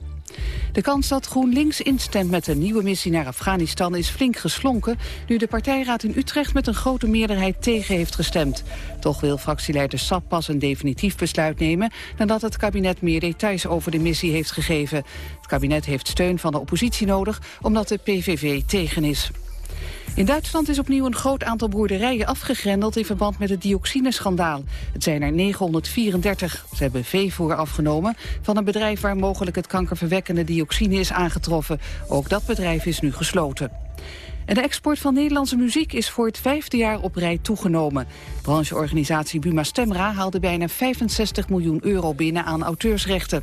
De kans dat GroenLinks instemt met een nieuwe missie naar Afghanistan is flink geslonken... nu de partijraad in Utrecht met een grote meerderheid tegen heeft gestemd. Toch wil fractieleider Sap pas een definitief besluit nemen... nadat het kabinet meer details over de missie heeft gegeven. Het kabinet heeft steun van de oppositie nodig omdat de PVV tegen is. In Duitsland is opnieuw een groot aantal boerderijen afgegrendeld in verband met het dioxineschandaal. Het zijn er 934. Ze hebben veevoer afgenomen van een bedrijf waar mogelijk het kankerverwekkende dioxine is aangetroffen. Ook dat bedrijf is nu gesloten. En de export van Nederlandse muziek is voor het vijfde jaar op rij toegenomen. Brancheorganisatie Buma Stemra haalde bijna 65 miljoen euro binnen aan auteursrechten.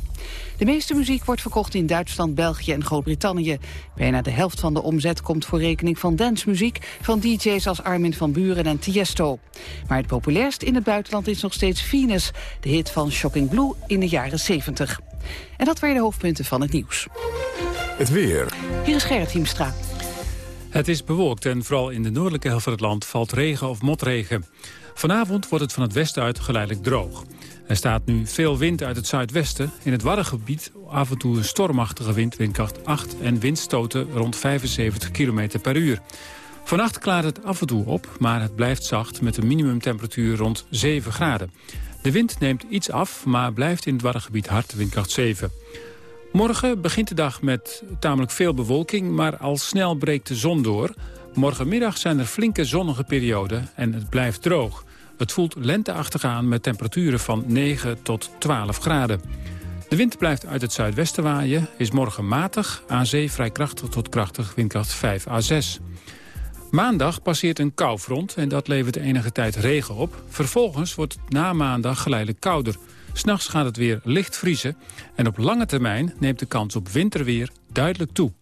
De meeste muziek wordt verkocht in Duitsland, België en Groot-Brittannië. Bijna de helft van de omzet komt voor rekening van dancemuziek... van dj's als Armin van Buren en Tiesto. Maar het populairst in het buitenland is nog steeds Venus... de hit van Shocking Blue in de jaren 70. En dat waren de hoofdpunten van het nieuws. Het weer. Hier is Gerrit Hiemstra. Het is bewolkt en vooral in de noordelijke helft van het land valt regen of motregen. Vanavond wordt het van het westen uit geleidelijk droog. Er staat nu veel wind uit het zuidwesten. In het Waddengebied af en toe een stormachtige wind, windkracht 8... en windstoten rond 75 km per uur. Vannacht klaart het af en toe op, maar het blijft zacht... met een minimumtemperatuur rond 7 graden. De wind neemt iets af, maar blijft in het Waddengebied hard, windkracht 7. Morgen begint de dag met tamelijk veel bewolking, maar al snel breekt de zon door. Morgenmiddag zijn er flinke zonnige perioden en het blijft droog. Het voelt lenteachtig aan met temperaturen van 9 tot 12 graden. De wind blijft uit het zuidwesten waaien, is morgen matig, aan zee vrij krachtig tot krachtig, windkracht 5 à 6. Maandag passeert een koufront en dat levert enige tijd regen op. Vervolgens wordt het na maandag geleidelijk kouder. S'nachts gaat het weer licht vriezen en op lange termijn neemt de kans op winterweer duidelijk toe.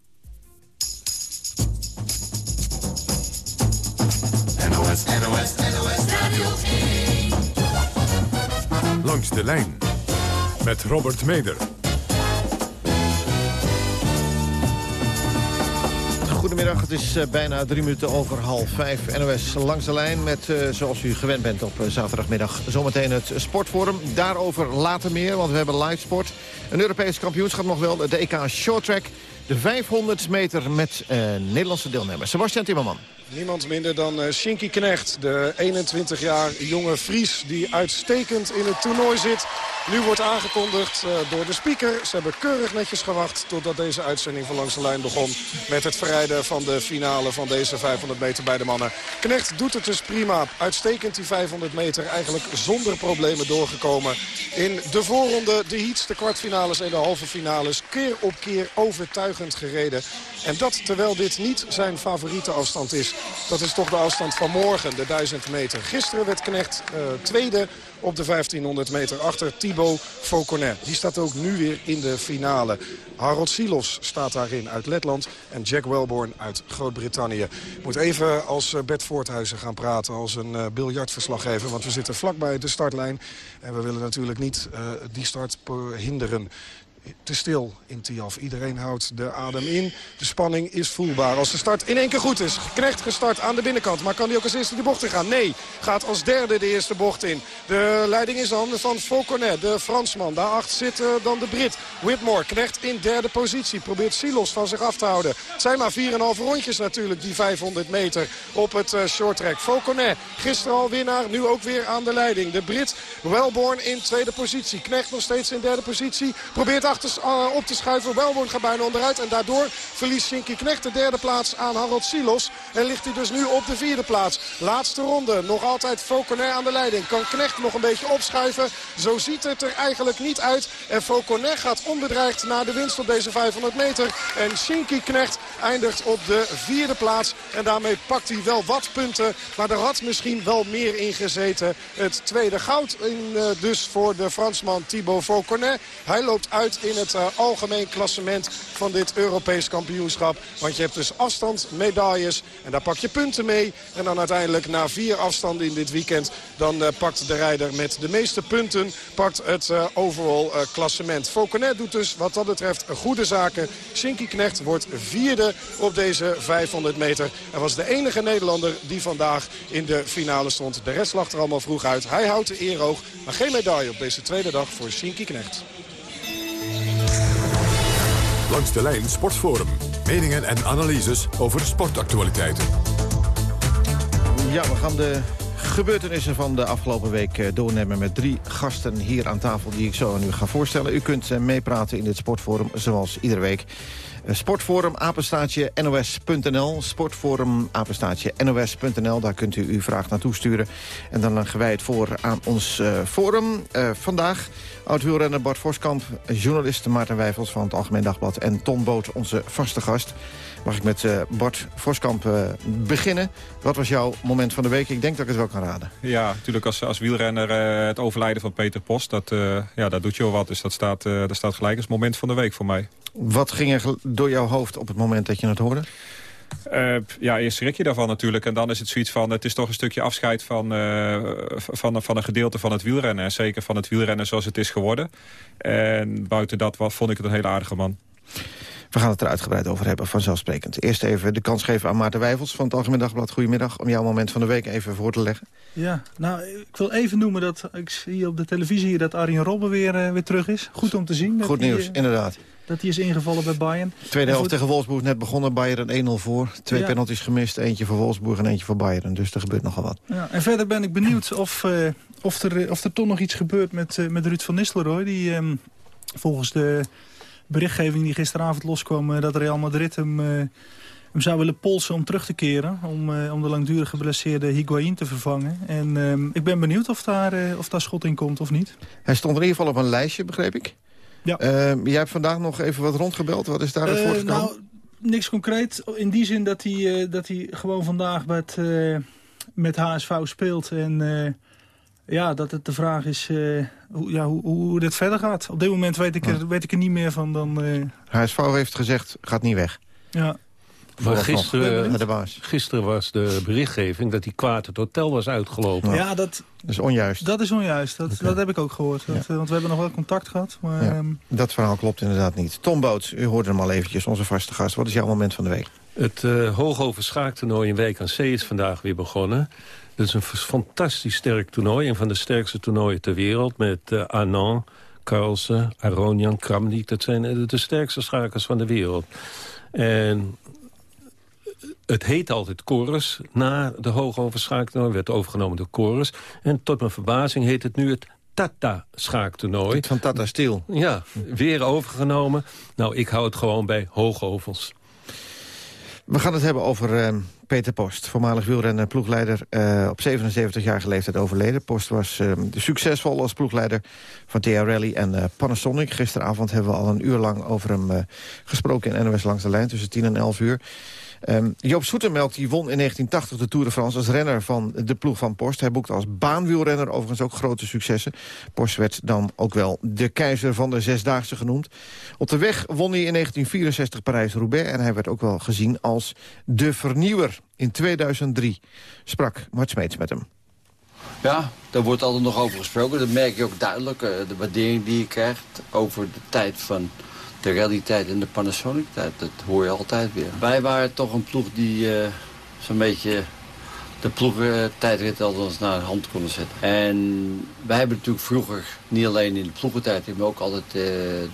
NOS, NOS, NOS Radio Langs de lijn. Met Robert Meder. Goedemiddag, het is uh, bijna drie minuten over half vijf. NOS langs de lijn met, uh, zoals u gewend bent op uh, zaterdagmiddag... zometeen het sportforum. Daarover later meer, want we hebben live sport. Een Europees kampioenschap nog wel, de EK Shorttrack. De 500 meter met Nederlandse deelnemers. Sebastian Timmerman. Niemand minder dan uh, Shinky Knecht, de 21 jaar jonge Fries die uitstekend in het toernooi zit. Nu wordt aangekondigd uh, door de speaker. Ze hebben keurig netjes gewacht totdat deze uitzending van Langs de Lijn begon. Met het verrijden van de finale van deze 500 meter bij de mannen. Knecht doet het dus prima. Uitstekend die 500 meter eigenlijk zonder problemen doorgekomen. In de voorronde, de heats, de kwartfinales en de halve finales. Keer op keer overtuigend gereden. En dat terwijl dit niet zijn favoriete afstand is. Dat is toch de afstand van morgen, de 1000 meter. Gisteren werd Knecht uh, tweede op de 1500 meter achter Thibaut Fauconnet. Die staat ook nu weer in de finale. Harold Silos staat daarin uit Letland en Jack Welborn uit Groot-Brittannië. Moet even als Bert Voorthuizen gaan praten als een uh, biljartverslaggever. Want we zitten vlakbij de startlijn en we willen natuurlijk niet die start hinderen. Te stil in Tiaf. Iedereen houdt de adem in. De spanning is voelbaar. Als de start in één keer goed is. Knecht gestart aan de binnenkant. Maar kan hij ook als eerste de bocht in gaan? Nee. Gaat als derde de eerste bocht in. De leiding is dan van Fauconnet, de Fransman. Daarachter zit dan de Brit. Whitmore. Knecht in derde positie. Probeert Silos van zich af te houden. Het zijn maar 4,5 rondjes natuurlijk, die 500 meter op het uh, short track. Fauconnet, gisteren al winnaar. Nu ook weer aan de leiding. De Brit Wellborn in tweede positie. Knecht nog steeds in derde positie. Probeert achter, uh, op te schuiven. Wellborn gaat bijna onderuit. En daardoor verliest Shinky Knecht de derde plaats aan Harold Silos. En ligt hij dus nu op de vierde plaats. Laatste ronde. Nog altijd Fauconnet aan de leiding. Kan Knecht nog een beetje opschuiven. Zo ziet het er eigenlijk niet uit. En Fauconnet gaat onbedreigd naar de winst op deze 500 meter. En Shinky Knecht eindigt op de vierde plaats. En daarmee pakt hij wel wat punten. Maar er had misschien wel meer in gezeten. Het tweede goud in, uh, dus voor de Fransman Thibaut Fauconnet. Hij loopt uit in het uh, algemeen klassement van dit Europees kampioenschap. Want je hebt dus afstandsmedailles en daar pak je punten mee. En dan uiteindelijk na vier afstanden in dit weekend... dan uh, pakt de rijder met de meeste punten pakt het uh, overall klassement. Fauconnet doet dus wat dat betreft goede zaken. Shinky Knecht wordt vierde op deze 500 meter. En was de enige Nederlander die vandaag in de finale stond. De rest lag er allemaal vroeg uit. Hij houdt de eer hoog, maar geen medaille op deze tweede dag voor Shinky Knecht. Langs de lijn Sportforum. Meningen en analyses over sportactualiteiten. Ja, we gaan de gebeurtenissen van de afgelopen week doornemen... met drie gasten hier aan tafel die ik zo aan u ga voorstellen. U kunt meepraten in dit sportforum zoals iedere week. Sportforum, apenstaatje nos.nl. Sportforum, apenstaatje nos.nl. Daar kunt u uw vraag naartoe sturen. En dan het voor aan ons uh, forum. Uh, vandaag oud-wielrenner Bart Voskamp, journalist Maarten Wijfels van het Algemeen Dagblad... en Ton Boot, onze vaste gast. Mag ik met Bart Voskamp beginnen? Wat was jouw moment van de week? Ik denk dat ik het wel kan raden. Ja, natuurlijk als, als wielrenner het overlijden van Peter Post. Dat, ja, dat doet je wel wat. Dus dat staat, dat staat gelijk als moment van de week voor mij. Wat ging er door jouw hoofd op het moment dat je het hoorde? Uh, ja, eerst schrik je daarvan natuurlijk. En dan is het zoiets van, het is toch een stukje afscheid van, uh, van, van een gedeelte van het wielrennen. En zeker van het wielrennen zoals het is geworden. En buiten dat wat, vond ik het een hele aardige man. We gaan het er uitgebreid over hebben, vanzelfsprekend. Eerst even de kans geven aan Maarten Wijfels van het Algemeen Dagblad. Goedemiddag, om jouw moment van de week even voor te leggen. Ja, nou, ik wil even noemen dat ik zie op de televisie dat Arjen Robben weer, uh, weer terug is. Goed om te zien. Goed nieuws, die, inderdaad. Dat hij is ingevallen bij Bayern. Tweede helft tegen Wolfsburg net begonnen. Bayern 1-0 voor. Twee ja. penalties gemist. Eentje voor Wolfsburg en eentje voor Bayern. Dus er gebeurt nogal wat. Ja, en verder ben ik benieuwd of, uh, of, er, of er toch nog iets gebeurt met, uh, met Ruud van Nistelrooy. Die um, volgens de berichtgeving die gisteravond loskwam... Uh, dat Real Madrid hem, hem zou willen polsen om terug te keren. Om, om de langdurig geblesseerde Higuain te vervangen. En um, ik ben benieuwd of daar, of daar schot in komt of niet. Hij stond in ieder geval op een lijstje, begreep ik. Ja. Uh, jij hebt vandaag nog even wat rondgebeld. Wat is daaruit uh, voortgekomen? Nou, niks concreet. In die zin dat hij, uh, dat hij gewoon vandaag met, met HSV speelt. En ja, dat het de vraag is hoe, ja, hoe, hoe dit verder gaat. Op dit moment weet ik er, weet ik er niet meer van dan... HSV heeft gezegd, gaat niet weg. Ja. Maar gisteren, gisteren was de berichtgeving dat hij kwaad het hotel was uitgelopen. Ja, dat, dat is onjuist. Dat is onjuist. Dat, okay. dat heb ik ook gehoord. Dat, ja. Want we hebben nog wel contact gehad. Maar, ja, um... Dat verhaal klopt inderdaad niet. Tom Boots, u hoorde hem al eventjes, onze vaste gast. Wat is jouw moment van de week? Het uh, Hoogover schaaktoernooi in Wijk aan Zee is vandaag weer begonnen. Dat is een fantastisch sterk toernooi. Een van de sterkste toernooien ter wereld. Met uh, Anand, Carlsen, Aronian, Kramnik. Dat zijn de sterkste schakers van de wereld. En het heet altijd Chorus. Na de hoogoverschaaktoernooi werd overgenomen door Chorus. En tot mijn verbazing heet het nu het Tata-schaaktoernooi. Van Tata Steel. Ja, weer overgenomen. Nou, ik hou het gewoon bij hoogovens. We gaan het hebben over uh, Peter Post, voormalig wielrenner en ploegleider. Uh, op 77-jarige leeftijd overleden. Post was uh, succesvol als ploegleider van TR Rally en Panasonic. Gisteravond hebben we al een uur lang over hem gesproken in NOS Langs de Lijn... tussen 10 en 11 uur. Um, Joop Soetemelk die won in 1980 de Tour de France als renner van de ploeg van Post. Hij boekte als baanwielrenner overigens ook grote successen. Post werd dan ook wel de keizer van de Zesdaagse genoemd. Op de weg won hij in 1964 Parijs-Roubaix... en hij werd ook wel gezien als de vernieuwer. In 2003 sprak Mart Smeets met hem. Ja, daar wordt altijd nog over gesproken. Dat merk je ook duidelijk. Uh, de waardering die je krijgt over de tijd van de realiteit en de Panasonic-tijd. Dat hoor je altijd weer. Wij waren toch een ploeg die uh, zo'n beetje de ploegentijdrit althans naar de hand konden zetten. En wij hebben natuurlijk vroeger, niet alleen in de ploegentijd... maar ook altijd uh,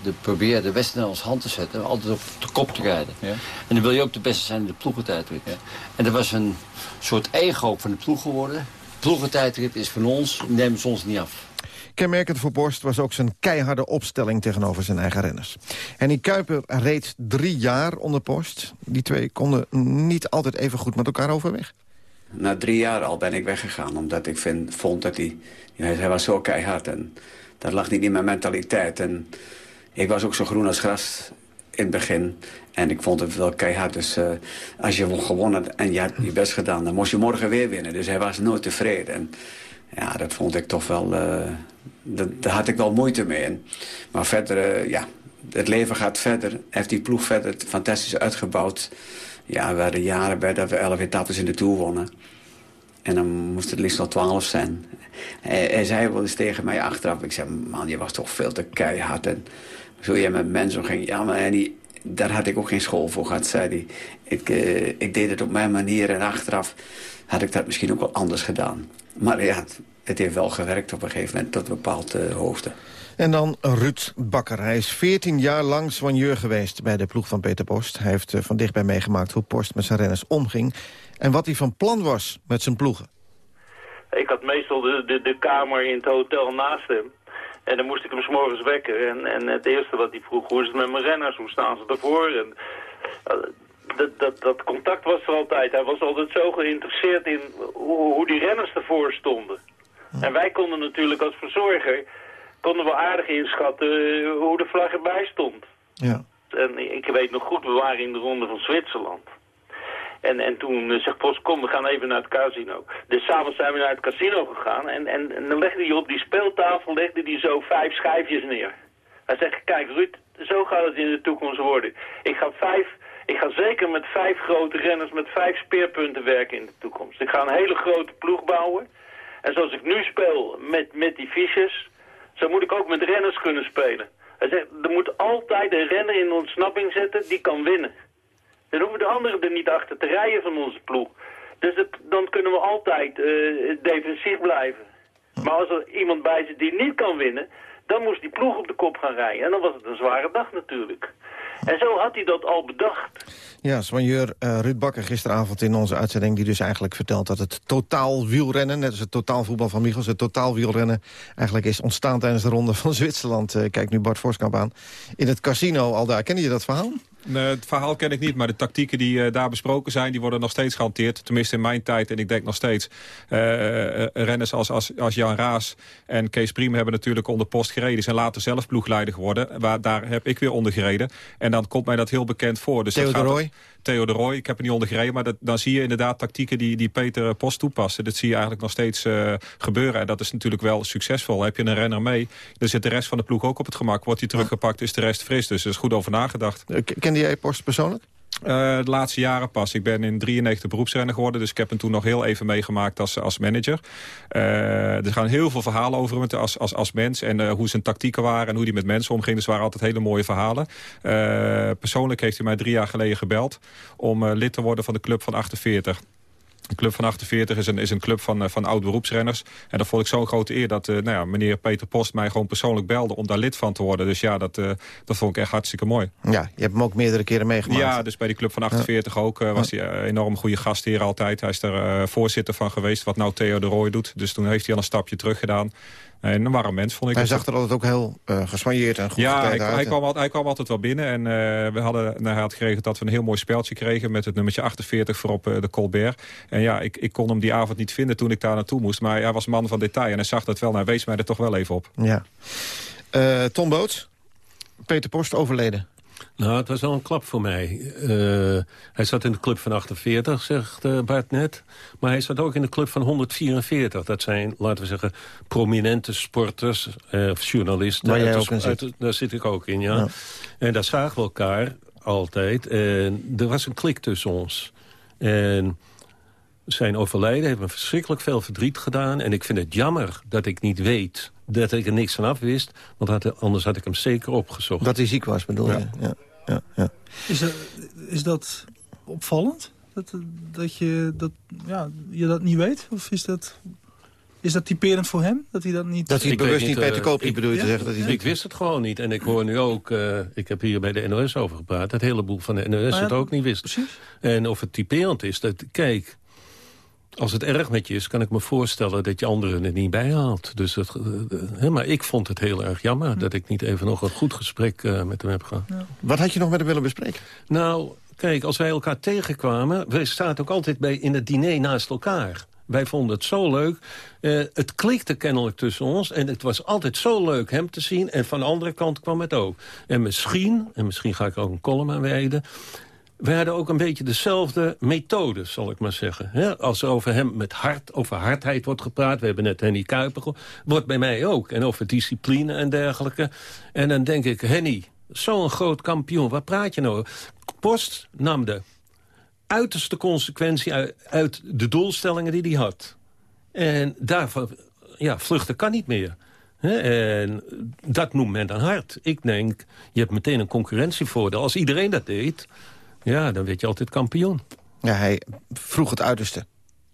de, proberen de Westen naar ons hand te zetten. Altijd op de kop te rijden. Ja. En dan wil je ook de beste zijn in de ploegentijdrit. Ja. En dat was een soort ego van de ploeg geworden. Ploegentijdrit is van ons, nemen ze ons niet af. Kenmerkend voor Borst was ook zijn keiharde opstelling tegenover zijn eigen renners. Henny Kuiper reed drie jaar onder Post. Die twee konden niet altijd even goed met elkaar overweg na drie jaar al ben ik weggegaan. Omdat ik vind, vond dat hij... Hij was zo keihard en dat lag niet in mijn mentaliteit. En ik was ook zo groen als gras in het begin. En ik vond het wel keihard. Dus uh, als je gewonnen en je had je best gedaan... dan moest je morgen weer winnen. Dus hij was nooit tevreden. En ja, dat vond ik toch wel... Uh, dat, daar had ik wel moeite mee. maar verder, uh, ja, het leven gaat verder. Heeft die ploeg verder fantastisch uitgebouwd. Ja, we hadden jaren bij dat we elf etappes in de Tour wonnen. En dan moest het liefst nog twaalf zijn. Hij, hij, zei wel eens tegen mij achteraf. Ik zei, man, je was toch veel te keihard. En zo jij met mensen ging. Ja, maar die, daar had ik ook geen school voor gehad, zei hij. Ik, uh, ik deed het op mijn manier en achteraf had ik dat misschien ook wel anders gedaan. Maar ja, het heeft wel gewerkt op een gegeven moment tot een bepaalde uh, hoogte. En dan Ruud Bakker. Hij is 14 jaar lang soigneur geweest bij de ploeg van Peter Post. Hij heeft uh, van dichtbij meegemaakt hoe Post met zijn renners omging... en wat hij van plan was met zijn ploegen. Ik had meestal de, de, de kamer in het hotel naast hem. En dan moest ik hem s'morgens wekken. En, en het eerste wat hij vroeg, hoe is het met mijn renners? Hoe staan ze ervoor? En, uh, dat, dat, dat contact was er altijd. Hij was altijd zo geïnteresseerd in hoe, hoe die renners ervoor stonden. En wij konden natuurlijk als verzorger konden we aardig inschatten eh, hoe de vlag erbij stond. Ja. En ik weet nog goed, we waren in de ronde van Zwitserland. En, en toen uh, zegt Post, kom, we gaan even naar het casino. Dus s'avonds zijn we naar het casino gegaan. En, en, dan legde hij op die speeltafel legde hij zo vijf schijfjes neer. Hij zegt, kijk Ruud, zo gaat het in de toekomst worden. Ik ga, vijf, ik ga zeker met vijf grote renners met vijf speerpunten werken in de toekomst. Ik ga een hele grote ploeg bouwen. En zoals ik nu speel met, met die fiches, zo moet ik ook met renners kunnen spelen. Hij zegt, er moet altijd een renner in ontsnapping zetten die kan winnen. Dan hoeven de anderen er niet achter te rijden van onze ploeg. Dus het, dan kunnen we altijd uh, defensief blijven. Maar als er iemand bij zit die niet kan winnen, dan moest die ploeg op de kop gaan rijden. En dan was het een zware dag natuurlijk. En zo had hij dat al bedacht. Ja, soigneur uh, Ruud Bakker gisteravond in onze uitzending... die dus eigenlijk vertelt dat het totaal wielrennen... net als het totaalvoetbal van Michels, het totaal wielrennen... eigenlijk is ontstaan tijdens de ronde van Zwitserland. Uh, kijk nu Bart Voskamp aan. In het casino al daar. Ken je dat verhaal? Nee, het verhaal ken ik niet, maar de tactieken die uh, daar besproken zijn... die worden nog steeds gehanteerd. Tenminste in mijn tijd en ik denk nog steeds. Uh, renners als, als, als Jan Raas en Kees Priem hebben natuurlijk onder post gereden. Zijn later zelf ploegleider geworden. Waar, daar heb ik weer onder gereden. En dan komt mij dat heel bekend voor. Dus Theo? Theo de Roy, ik heb er niet onder gereden... maar dat, dan zie je inderdaad tactieken die, die Peter Post toepassen. Dat zie je eigenlijk nog steeds uh, gebeuren. En dat is natuurlijk wel succesvol. Heb je een renner mee, dan zit de rest van de ploeg ook op het gemak. Wordt hij teruggepakt, is de rest fris. Dus er is goed over nagedacht. Kende jij Post persoonlijk? Uh, de laatste jaren pas. Ik ben in 93 beroepsrenner geworden. Dus ik heb hem toen nog heel even meegemaakt als, als manager. Uh, er gaan heel veel verhalen over hem als, als, als mens. En uh, hoe zijn tactieken waren en hoe hij met mensen omging. Dus waren altijd hele mooie verhalen. persoonlijk heeft hij mij drie jaar geleden gebeld... om lid te worden van de Club van 48. De Club van 48 is een, is een club van, eh, van oud-beroepsrenners. En dat vond ik zo'n grote eer dat uh, nou ja, meneer Peter Post mij gewoon persoonlijk belde om daar lid van te worden. Dus ja, dat, uh, dat vond ik echt hartstikke mooi. Ja, je hebt hem ook meerdere keren meegemaakt. Ja, dus bij die Club van 48 ook was hij een enorm goede gastheer altijd. Hij is er voorzitter van geweest, wat nou Theo de Rooij doet. Dus toen heeft hij al een stapje terug gedaan. En een warm mens vond ik. Hij zag er altijd ook heel uh, en goed ja, hij, uit. Hij kwam, altijd, hij kwam altijd wel binnen. En uh, we hadden, nou, hij had gekregen dat we een heel mooi speldje kregen... met het nummertje 48 voor op uh, de Colbert. En ja, ik, ik kon hem die avond niet vinden toen ik daar naartoe moest. Maar hij was man van detail en hij zag dat wel. Nou, wees mij er toch wel even op. Ja. Tom Boots, Peter Post overleden. Nou, het was wel een klap voor mij. Uh, hij zat in de club van 48, zegt uh, Bart net. Maar hij zat ook in de club van 144. Dat zijn, laten we zeggen, prominente sporters, uh, of journalisten. Waar jij uit, ook in zit. uit, daar zit ik ook in, ja. ja. En daar zagen we elkaar altijd. En er was een klik tussen ons. En Zijn overlijden heeft me verschrikkelijk veel verdriet gedaan. En ik vind het jammer dat ik niet weet dat ik er niks van af wist. Want anders had ik hem zeker opgezocht. Dat hij ziek was, bedoel je? Ja. Ja, ja. Is, dat, is dat opvallend? Dat, dat, je, dat ja, je dat niet weet? Of is dat... Is dat typerend voor hem? Dat hij dat niet... Dat hij het bewust niet weet te koop, ik, bedoel je te zeggen? Dat hij ik wist het gewoon niet. En ik hoor nu ook, uh, ik heb hier bij de NOS over gepraat... dat heleboel van de NOS ah, het ook niet wist. Precies. En of het typerend is, dat, kijk... Als het erg met je is, kan ik me voorstellen dat je anderen er niet bij haalt. Dus het, uh, maar ik vond het heel erg jammer hm. dat ik niet even nog een goed gesprek uh, met hem heb gehad. Ja. Wat had je nog met hem willen bespreken? Nou, kijk, als wij elkaar tegenkwamen... wij staan ook altijd bij in het diner naast elkaar. Wij vonden het zo leuk. Uh, het klikte kennelijk tussen ons. En het was altijd zo leuk hem te zien. En van de andere kant kwam het ook. En misschien, en misschien ga ik ook een column aan wijden... we hadden ook een beetje dezelfde methode, zal ik maar zeggen. als er over hem met hart, over hardheid wordt gepraat... we hebben net Henny Kuiper, wordt bij mij ook. En over discipline en dergelijke. En dan denk ik, Henny, zo'n groot kampioen, waar praat je nou Post nam de uiterste consequentie uit, de doelstellingen die hij had. En daarvan, ja, vluchten kan niet meer. En dat noemt men dan hard. Ik denk, je hebt meteen een concurrentievoordeel. Als iedereen dat deed, ja, dan werd je altijd kampioen. Ja, hij vroeg het uiterste.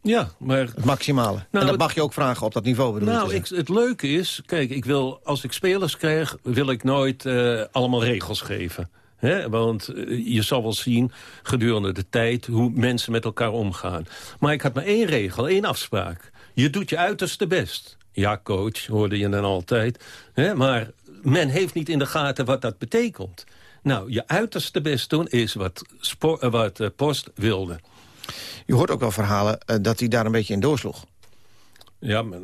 Ja, maar... Het maximale. Nou, en dat mag je ook vragen op dat niveau, bedoel Nou, ik, het leuke is, kijk, ik wil, als ik spelers krijg... wil ik nooit uh, allemaal regels geven. He, want eh, je zal wel zien gedurende de tijd hoe mensen met elkaar omgaan. Maar ik had maar één regel, één afspraak. Je doet je uiterste best. Ja, coach, hoorde je dan altijd. He, maar men heeft niet in de gaten wat dat betekent. Nou, je uiterste best doen is wat, eh, wat uh, Post wilde. Je hoort ook wel verhalen uh, dat hij daar een beetje in doorsloeg. Ja, maar,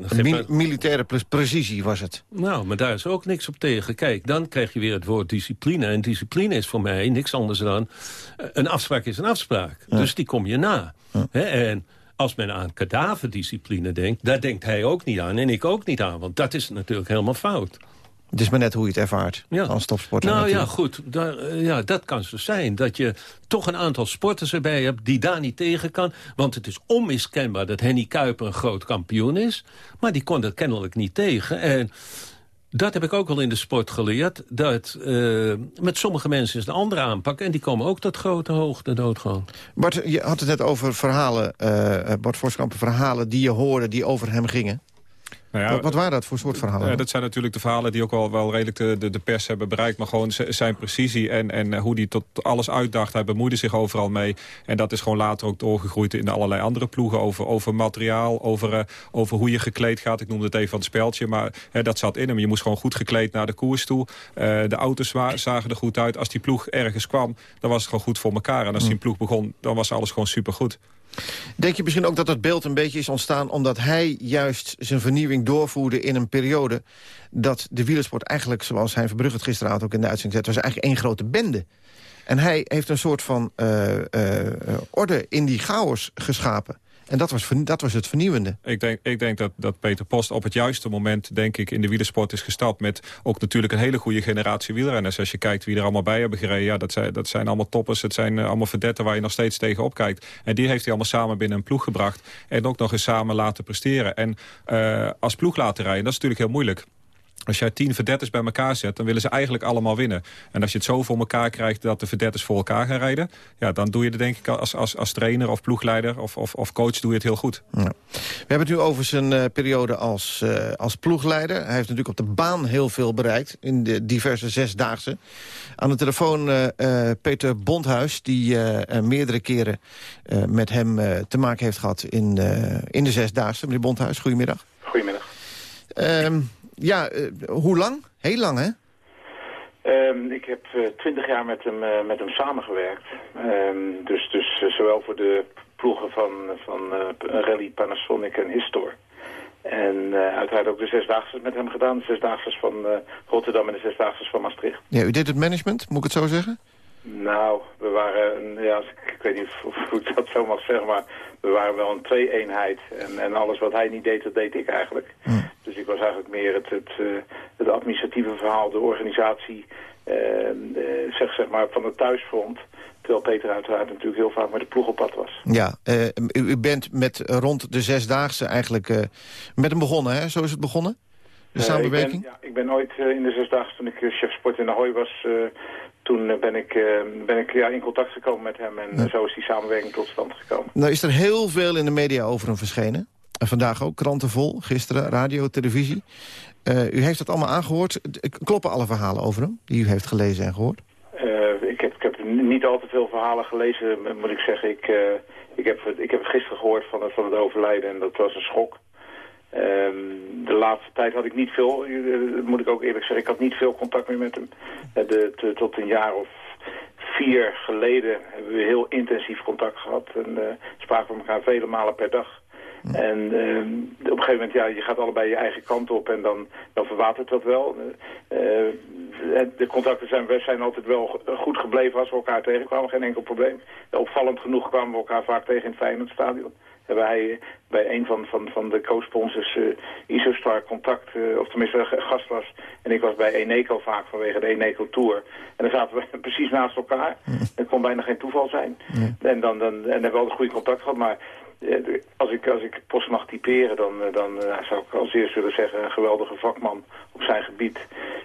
militaire precisie was het. Nou, maar daar is ook niks op tegen. Kijk, dan krijg je weer het woord discipline. En discipline is voor mij niks anders dan... Eh, een afspraak is een afspraak. Dus die kom je na. en als men aan kadaverdiscipline denkt... daar denkt hij ook niet aan en ik ook niet aan. Want dat is natuurlijk helemaal fout. Het is maar net hoe je het ervaart ja. als topsporter. Nou ja, goed. Daar, eh, ja, dat kan zo zijn. Dat je toch een aantal sporters erbij hebt die daar niet tegen kan. Want het is onmiskenbaar dat Henny Kuiper een groot kampioen is. Maar die kon er kennelijk niet tegen. En dat heb ik ook wel in de sport geleerd. Dat uh, met sommige mensen is een andere aanpak. En die komen ook tot grote hoogte doodgaan. Bart, je had het net over verhalen, uh, Bart Voskampen, verhalen die je hoorde die over hem gingen. Nou ja, wat, waren dat voor soort verhalen? Ja, dat zijn natuurlijk de verhalen die ook wel, wel redelijk de, de, de pers hebben bereikt. Maar gewoon zijn precisie en, en hoe hij tot alles uitdacht. Hij bemoeide zich overal mee. En dat is gewoon later ook doorgegroeid in allerlei andere ploegen. Over, over materiaal, over, uh, over hoe je gekleed gaat. Ik noemde het even van het speldje. Maar uh, dat zat in hem. Je moest gewoon goed gekleed naar de koers toe. De auto's zagen er goed uit. Als die ploeg ergens kwam, dan was het gewoon goed voor elkaar. En als die mm. ploeg begon, dan was alles gewoon supergoed. Denk je misschien ook dat dat beeld een beetje is ontstaan... omdat hij juist zijn vernieuwing doorvoerde in een periode... dat de wielersport eigenlijk, zoals hij Verbrugge het gisteravond ook in de uitzending zei... was eigenlijk één grote bende. En hij heeft een soort van uh, uh, orde in die chaos geschapen. En dat was, dat was het vernieuwende. Ik denk, ik denk dat, dat Peter Post op het juiste moment denk ik, in de wielersport is gestapt... met ook natuurlijk een hele goede generatie wielrenners. Als je kijkt wie er allemaal bij hebben gereden... Ja, dat, zijn, dat zijn allemaal toppers, het zijn uh, allemaal verdetten waar je nog steeds tegen kijkt. En die heeft hij allemaal samen binnen een ploeg gebracht. En ook nog eens samen laten presteren. En uh, als ploeg laten rijden, dat is natuurlijk heel moeilijk. Als jij tien verdetters bij elkaar zet, dan willen ze eigenlijk allemaal winnen. En als je het zo voor elkaar krijgt dat de verdetters voor elkaar gaan rijden... Ja, dan doe je het denk ik als, als, als trainer of ploegleider of, of, of coach doe je het heel goed. Ja. We hebben het nu over zijn uh, periode als, uh, als ploegleider. Hij heeft natuurlijk op de baan heel veel bereikt in de diverse zesdaagse. Aan de telefoon uh, Peter Bondhuis, die meerdere keren met hem te maken heeft gehad in, in de zesdaagse. Meneer Bondhuis, goedemiddag. Goedemiddag. Ehm, ja, uh, hoe lang? Heel lang, hè? Um, ik heb uh, twintig jaar met hem, uh, met hem samengewerkt. Um, dus dus zowel voor de ploegen van, van Rally Panasonic en Histor. En uiteraard ook de zesdaagse met hem gedaan. De zesdaagse van Rotterdam en de zesdaagse van Maastricht. Ja, u deed het management, moet ik het zo zeggen? Nou, we waren, ja, ik, weet niet hoe ik dat zo mag zeggen, maar we waren wel een twee-eenheid. En, en alles wat hij niet deed, dat deed ik eigenlijk. Hm. Dus ik was eigenlijk meer het, het, eh, het administratieve verhaal, de organisatie, uh, zeg, zeg maar van het thuisfront. Terwijl Peter uiteraard natuurlijk heel vaak met de ploeg op pad was. Ja, u, u, bent met rond de Zesdaagse eigenlijk met hem begonnen, hè? Zo is het begonnen? De samenwerking? Ik ben, ja, ik ben ooit in de Zesdaagse, toen ik chef sport in Ahoy was toen ben ik, ben ik ja, in contact gekomen met hem en zo is die samenwerking tot stand gekomen. Nou is er heel veel in de media over hem verschenen. Vandaag ook, kranten vol, gisteren, radio, televisie. Uh, u heeft dat allemaal aangehoord. Kloppen alle verhalen over hem, die u heeft gelezen en gehoord? Uh, ik, heb, ik heb niet al te veel verhalen gelezen, moet ik zeggen. Ik, ik, heb, ik heb gisteren gehoord van het, van het overlijden en dat was een schok. Um, de laatste tijd had ik niet veel, moet ik ook eerlijk zeggen, ik had niet veel contact meer met hem. Tot een jaar of vier geleden hebben we heel intensief contact gehad en spraken we elkaar vele malen per dag. En uh, op een gegeven moment, ja, je gaat allebei je eigen kant op en dan, dan verwatert dat wel. Uh, de contacten zijn, we zijn altijd wel goed gebleven als we elkaar tegenkwamen, geen enkel probleem. Opvallend genoeg kwamen we elkaar vaak tegen in het Feyenoordstadion. Hebben wij bij een van, van, van de co-sponsors uh, Isostar contact, uh, of tenminste gast was. En ik was bij Eneco vaak vanwege de Eneco Tour. En dan zaten we precies naast elkaar. Dat kon bijna geen toeval zijn. En, dan, dan, en hebben we altijd goede contact gehad, maar als ik, als ik post mag typeren, dan, eh, dan uh, zou ik als eerst willen zeggen... een geweldige vakman op zijn gebied.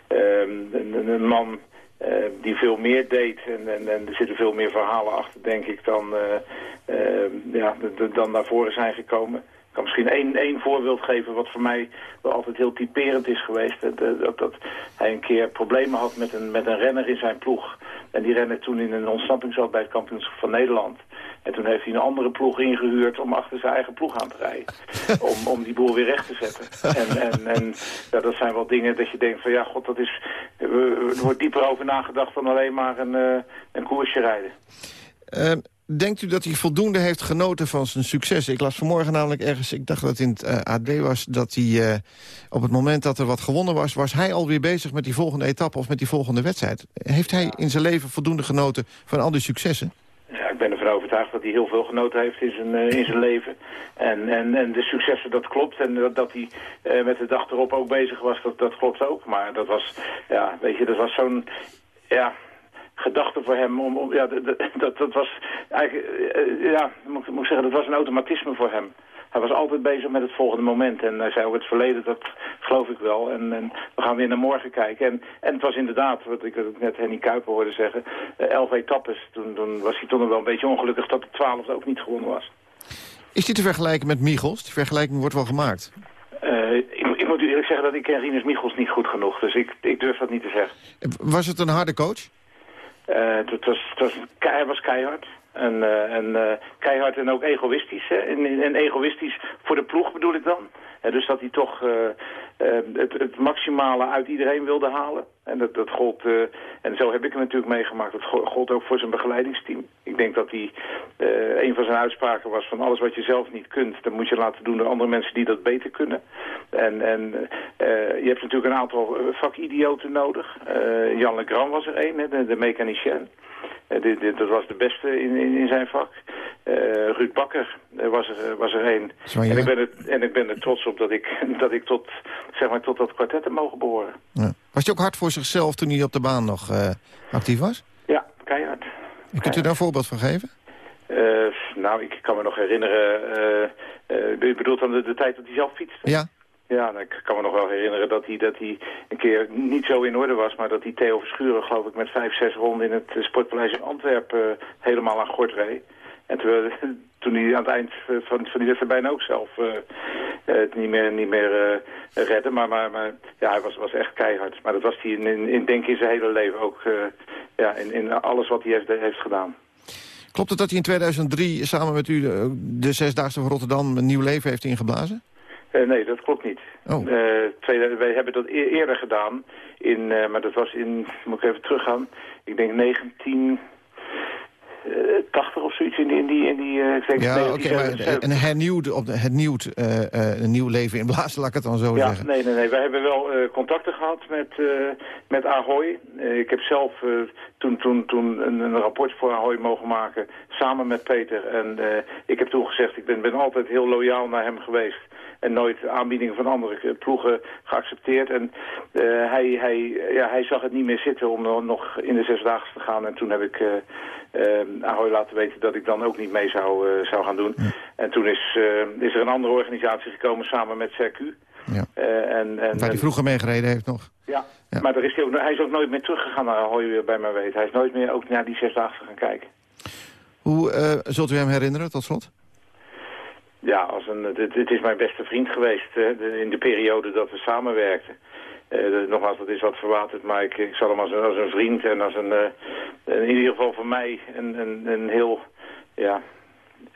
Um, een, man uh, die veel meer deed en, en, en, er zitten veel meer verhalen achter, denk ik... dan, uh, ja, dan naar voren zijn gekomen. Ik kan misschien één, één voorbeeld geven wat voor mij wel altijd heel typerend is geweest. Dat, dat, dat hij een keer problemen had met een, met een renner in zijn ploeg. En die renner toen in een ontsnapping zat bij het kampioenschap van Nederland. En toen heeft hij een andere ploeg ingehuurd om achter zijn eigen ploeg aan te rijden. om, om die boel weer recht te zetten. En, en, en ja, dat zijn wel dingen dat je denkt van ja, god, dat is... Er wordt dieper over nagedacht dan alleen maar een, uh, een koersje rijden. Uh, denkt u dat hij voldoende heeft genoten van zijn succes? Ik las vanmorgen namelijk ergens, ik dacht dat het in het uh, AD was... dat hij uh, op het moment dat er wat gewonnen was... was hij alweer bezig met die volgende etappe of met die volgende wedstrijd. Heeft hij in zijn leven voldoende genoten van al die successen? Ja, ik ben ervan overtuigd dat hij heel veel genoten heeft in zijn, uh, in zijn leven. En, en, en de successen, dat klopt. En dat, dat hij met de dag erop ook bezig was, dat, dat klopt ook. Maar dat was, ja, weet je, dat was zo'n, ja, gedachte voor hem. Om, om ja, dat, dat was eigenlijk, uh, ja, moet, moet zeggen, dat was een automatisme voor hem. Hij was altijd bezig met het volgende moment. En hij zei ook het verleden, dat geloof ik wel. En, en we gaan weer naar morgen kijken. En, en het was inderdaad, wat ik net Henny Kuiper hoorde zeggen, uh, elf etappes. Toen, toen was hij toch nog wel een beetje ongelukkig dat de twaalfde ook niet gewonnen was. Is die te vergelijken met Michels? Die vergelijking wordt wel gemaakt. Uh, ik, ik, moet u eerlijk zeggen dat ik ken Rinus Michels niet goed genoeg. Dus ik, ik durf dat niet te zeggen. Was het een harde coach? Uh, het, was, hij was keihard. En, uh, en uh, keihard en ook egoïstisch. Hè? En, en, egoïstisch voor de ploeg bedoel ik dan. Dus dat hij toch het, het, maximale uit iedereen wilde halen. En dat, dat gold, en zo heb ik hem natuurlijk meegemaakt. Dat gold ook voor zijn begeleidingsteam. Ik denk dat hij, een van zijn uitspraken was van alles wat je zelf niet kunt, dat moet je laten doen door andere mensen die dat beter kunnen. En, en je hebt natuurlijk een aantal vakidioten nodig. Jan Legrand was er een, de, de mechanicien. Dit, dit, dat was de beste in, in zijn vak. Uh, Ruud Bakker was er, was er een. En ik, ben er, en ik ben er trots op dat ik, dat ik tot, zeg maar, tot dat kwartet heb mogen behoren. Ja. Was hij ook hard voor zichzelf toen hij op de baan nog uh, actief was? Ja, keihard. Kunt u daar een voorbeeld van geven? nou, ik kan me nog herinneren... u bedoelt dan de, de tijd dat hij zelf fietste? Ja. Ja, nou, ik kan me nog wel herinneren dat hij, dat hij een keer niet zo in orde was... maar dat hij Theo Verschuren, geloof ik, met vijf, zes ronden in het Sportpaleis in Antwerpen helemaal aan gort reed. En terwijl, toen hij aan het eind van, van die wedstrijd bijna ook zelf uh, het niet meer, niet meer uh, redde. Maar, maar, maar ja, hij was, was echt keihard. Maar dat was hij in, in, in denk ik in zijn hele leven ook ja, in, in alles wat hij heeft, heeft gedaan. Klopt het dat hij in 2003 samen met u de, de Zesdaagse van Rotterdam een nieuw leven heeft ingeblazen? Uh, nee, dat klopt niet. Oh. Uh, twee, wij hebben dat e eerder gedaan, in, uh, maar dat was in, moet ik even teruggaan, ik denk 19... 80 of zoiets in die... In die, in die uh, ja, oké, okay, maar een hernieuwd, op hernieuwd uh, een nieuw leven in blazen, laat ik het dan zo ja, zeggen. Nee, nee, nee. Wij hebben wel contacten gehad met, met Ahoy. ik heb zelf toen, toen, toen een, een rapport voor Ahoy mogen maken, samen met Peter. En ik heb toen gezegd, ik ben, ben altijd heel loyaal naar hem geweest en nooit aanbiedingen van andere ploegen geaccepteerd. En uh, hij, hij, ja, hij zag het niet meer zitten om nog in de zesdaagse te gaan. En toen heb ik uh, uh, Ahoy laten weten dat ik dan ook niet mee zou, zou gaan doen. En toen is, is er een andere organisatie gekomen samen met CQ. Ja. en, en, Waar hij vroeger meegereden heeft nog. Ja, maar er is hij, ook, hij is ook nooit meer teruggegaan naar Ahoy bij mij weet. Hij is nooit meer ook naar die zesdaagse gaan kijken. Hoe zult u hem herinneren tot slot? Ja, als een, dit, dit, is mijn beste vriend geweest in de periode dat we samenwerkten. Uh, nogmaals, dat is wat verwaterd, maar ik, ik zal hem als een, als een vriend en als een, uh, in ieder geval voor mij een, een, een heel, ja,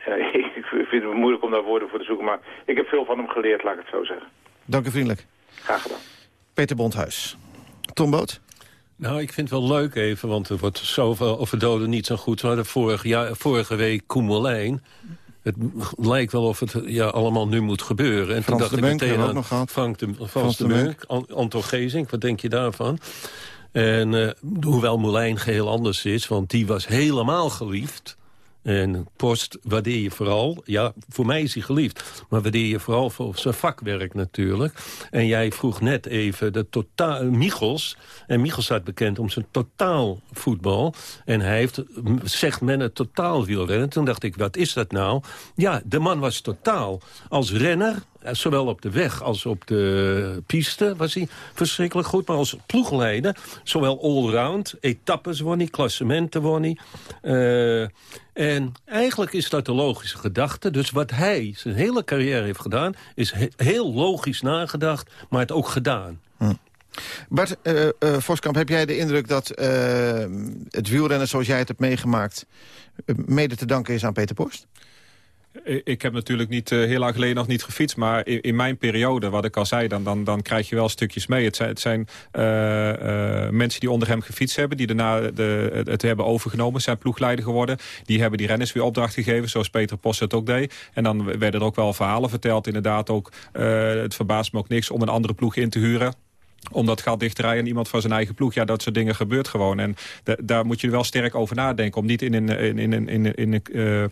uh, ik vind het moeilijk om daar woorden voor te zoeken, maar ik heb veel van hem geleerd, laat ik het zo zeggen. Dank u vriendelijk. Graag gedaan. Peter Bondhuis. Tom Boot. Nou, ik vind het wel leuk even, want er wordt zoveel over doden niet zo goed. We hadden vorige, jaar, vorige week Koemelijn het lijkt wel of het ja, allemaal nu moet gebeuren. En Frans toen dacht ik meteen aan nog gehad. Frank de, Frans, Frans de, de Munk, Anton Gezink, wat denk je daarvan? En uh, hoewel Moulijn geheel anders is, want die was helemaal geliefd... En Post waardeer je vooral, ja, voor mij is hij geliefd... maar waardeer je vooral voor zijn vakwerk natuurlijk. En jij vroeg net even de totaal... Michels, en Michels staat bekend om zijn totaalvoetbal. En hij heeft, zegt men, het totaal wielrennen. Toen dacht ik, wat is dat nou? Ja, de man was totaal. Als renner eh, zowel op de weg als op de piste was hij verschrikkelijk goed. Maar als ploegleider, zowel allround, etappes won hij, klassementen won hij. Uh, en eigenlijk is dat de logische gedachte. Dus wat hij zijn hele carrière heeft gedaan... is heel logisch nagedacht, maar het ook gedaan. Hm. Bart uh, uh, Voskamp, heb jij de indruk dat het wielrennen zoals jij het hebt meegemaakt... mede te danken is aan Peter Post? Ik heb natuurlijk niet uh, heel lang geleden nog niet gefietst. Maar in, mijn periode, wat ik al zei, dan, dan, dan krijg je wel stukjes mee. Het zijn, uh, mensen die onder hem gefietst hebben. Die daarna de, het hebben overgenomen. Zijn ploegleider geworden. Die hebben die renners weer opdracht gegeven. Zoals Peter Post het ook deed. En dan werden er ook wel verhalen verteld. Inderdaad ook, het verbaast me ook niks om een andere ploeg in te huren om dat gat dicht te rijden en iemand van zijn eigen ploeg. Ja, dat soort dingen gebeurt gewoon. En daar moet je wel sterk over nadenken. Om niet in een, in, in, in, in, in uh,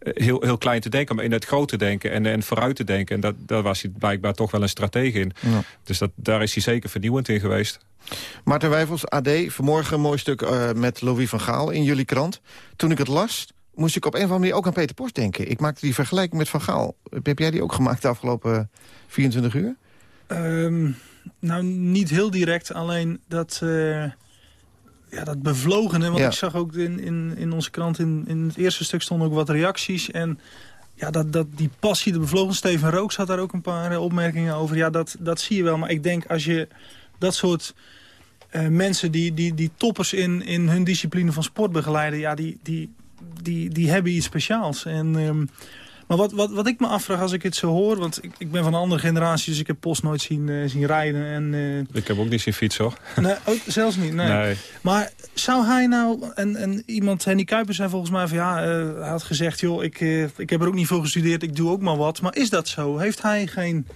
heel, heel klein te denken, maar in het groot te denken en, en vooruit te denken. En dat, daar was hij blijkbaar toch wel een stratege in. Ja. Dus dat, daar is hij zeker vernieuwend in geweest. Maarten Wijfels, AD, vanmorgen een mooi stuk uh, met Louis van Gaal in jullie krant. Toen ik het las, moest ik op een of andere manier ook aan Peter Post denken. Ik maakte die vergelijking met Van Gaal. Heb jij die ook gemaakt de afgelopen 24 uur? Um, nou, niet heel direct. Alleen dat, uh, ja, dat bevlogene. Want ik zag ook in, in, in onze krant, in, in het eerste stuk stonden ook wat reacties. En ja, dat, dat, die passie, de bevlogen. Steven Rooks had daar ook een paar uh, opmerkingen over. Ja, dat, dat zie je wel. Maar ik denk als je dat soort... Uh, mensen die, die, die toppers in, in hun discipline van sport begeleiden... ja, die, die, die, die hebben iets speciaals. En um, maar wat, wat, wat ik me afvraag als ik het zo hoor... want ik, ik ben van een andere generatie, dus ik heb Post nooit zien, uh, zien rijden. En, uh... Ik heb ook niet zien fietsen, hoor. Nee, ook, zelfs niet, nee. nee. Maar zou hij nou... En, en iemand, Henny Kuipers zei volgens mij van... ja, uh, hij had gezegd, joh, ik, ik heb er ook niet veel gestudeerd, ik doe ook maar wat. Maar is dat zo? Heeft hij geen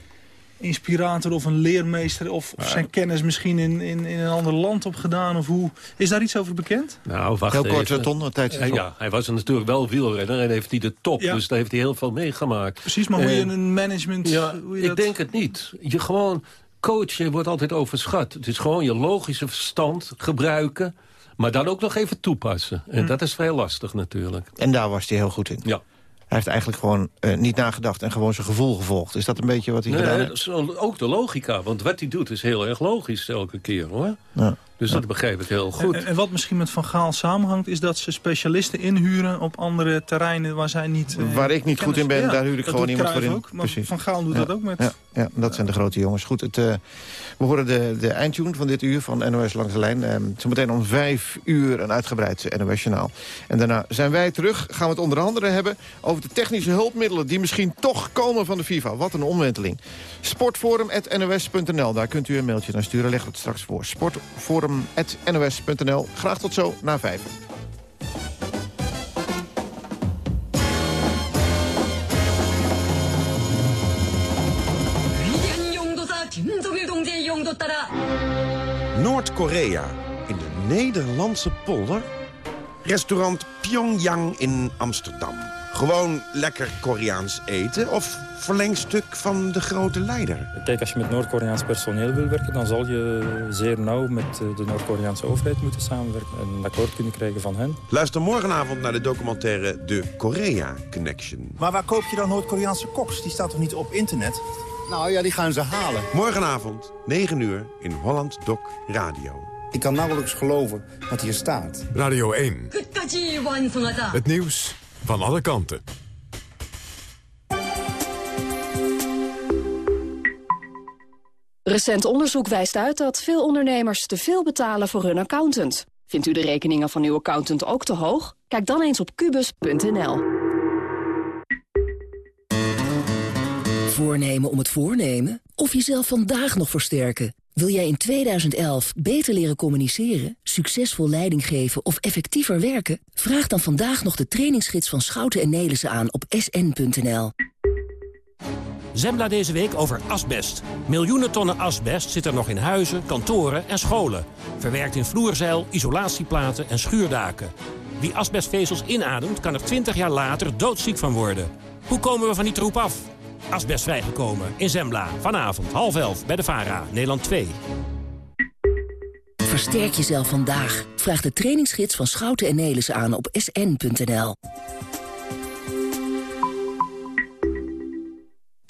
inspirator of een leermeester... of, zijn kennis misschien in, in, in een ander land opgedaan? Of hoe? Is daar iets over bekend? Nou, wacht Heel kort, Ton, een tijdje Ja, hij was er natuurlijk wel wielrenner en heeft hij de top. Dus daar heeft hij heel veel meegemaakt. Precies, maar hoe je een management... Ja, hoe je ik dat... denk het niet. Je gewoon... Coachen wordt altijd overschat. Het is gewoon je logische verstand gebruiken... maar dan ook nog even toepassen. En hm. dat is vrij lastig natuurlijk. En daar was hij heel goed in. Ja. Hij heeft eigenlijk gewoon uh, niet nagedacht en gewoon zijn gevoel gevolgd. Is dat een beetje wat hij nee, gedaan heeft? ook de logica, want wat hij doet is heel erg logisch elke keer. hoor. Ja. Dus dat begrijp ik heel goed. En, en, wat misschien met Van Gaal samenhangt... is dat ze specialisten inhuren op andere terreinen waar zij niet... Uh, waar ik niet goed in ben, daar huur ik gewoon iemand voor in. Ook, maar Van Gaal doet dat ook met... Ja, ja dat zijn de grote jongens. Goed, het, uh, we horen de, de eindtune van dit uur van NOS Langs de Lijn. Uh, zometeen om vijf uur een uitgebreid NOS-journaal. En daarna zijn wij terug. Gaan we het onder andere hebben over de technische hulpmiddelen... die misschien toch komen van de FIFA. Wat een Sportforum.nos.nl. Daar kunt u een mailtje naar sturen. Leg het straks voor. Sportforum nos.nl. Graag tot zo na vijf. Noord-Korea in de Nederlandse polder? Restaurant Pyongyang in Amsterdam. Gewoon lekker Koreaans eten of verlengstuk van de grote leider? Kijk, als je met Noord-Koreaans personeel wil werken... dan zal je zeer nauw met eh, de Noord-Koreaanse overheid moeten samenwerken... en een akkoord kunnen krijgen van hen. Luister morgenavond naar de documentaire De Korea Connection. Maar waar koop je dan Noord-Koreaanse koks? Die staat toch niet op internet? Nou ja, die gaan ze halen. Morgenavond, 9 uur, in Holland Doc Radio. Ik kan nauwelijks geloven wat hier staat. Radio 1. Het nieuws van alle kanten. Recent onderzoek wijst uit dat veel ondernemers te veel betalen voor hun accountant. Vindt u de rekeningen van uw accountant ook te hoog? Kijk dan eens op kubus.nl. Voornemen om het voornemen? Of jezelf vandaag nog versterken? Wil jij in 2011 beter leren communiceren, succesvol leiding geven of effectiever werken? Vraag dan vandaag nog de trainingsgids van Schouten en Nelissen aan op sn.nl. Zembla deze week over asbest. Miljoenen tonnen asbest zitten nog in huizen, kantoren en scholen. Verwerkt in vloerzeil, isolatieplaten en schuurdaken. Wie asbestvezels inademt, kan er 20 jaar later doodziek van worden. Hoe komen we van die troep af? Asbest vrijgekomen in Zembla. Vanavond half elf bij de VARA, Nederland 2. Versterk jezelf vandaag. Vraag de trainingsgids van Schouten en Nelissen aan op sn.nl.